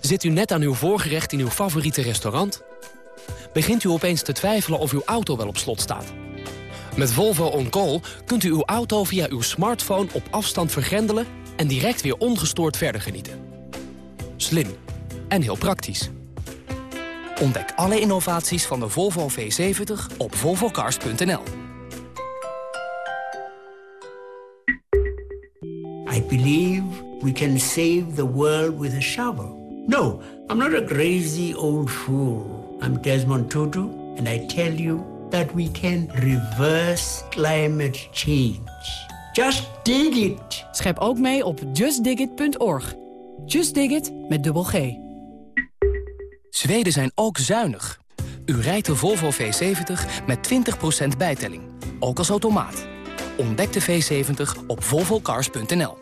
Zit u net aan uw voorgerecht in uw favoriete restaurant? Begint u opeens te twijfelen of uw auto wel op slot staat? Met Volvo On Call kunt u uw auto via uw smartphone op afstand vergrendelen... en direct weer ongestoord verder genieten. Slim en heel praktisch. Ontdek alle innovaties van de Volvo V70 op volvocars.nl. I believe we can save the world with a shovel. No, I'm not a crazy old fool. I'm Desmond Tutu, and I tell you that we can reverse climate change. Just dig it. Schep ook mee op justdigit.org. Just Dig It met dubbel G. Zweden zijn ook zuinig. U rijdt de Volvo V70 met 20% bijtelling. Ook als automaat. Ontdek de V70 op volvocars.nl.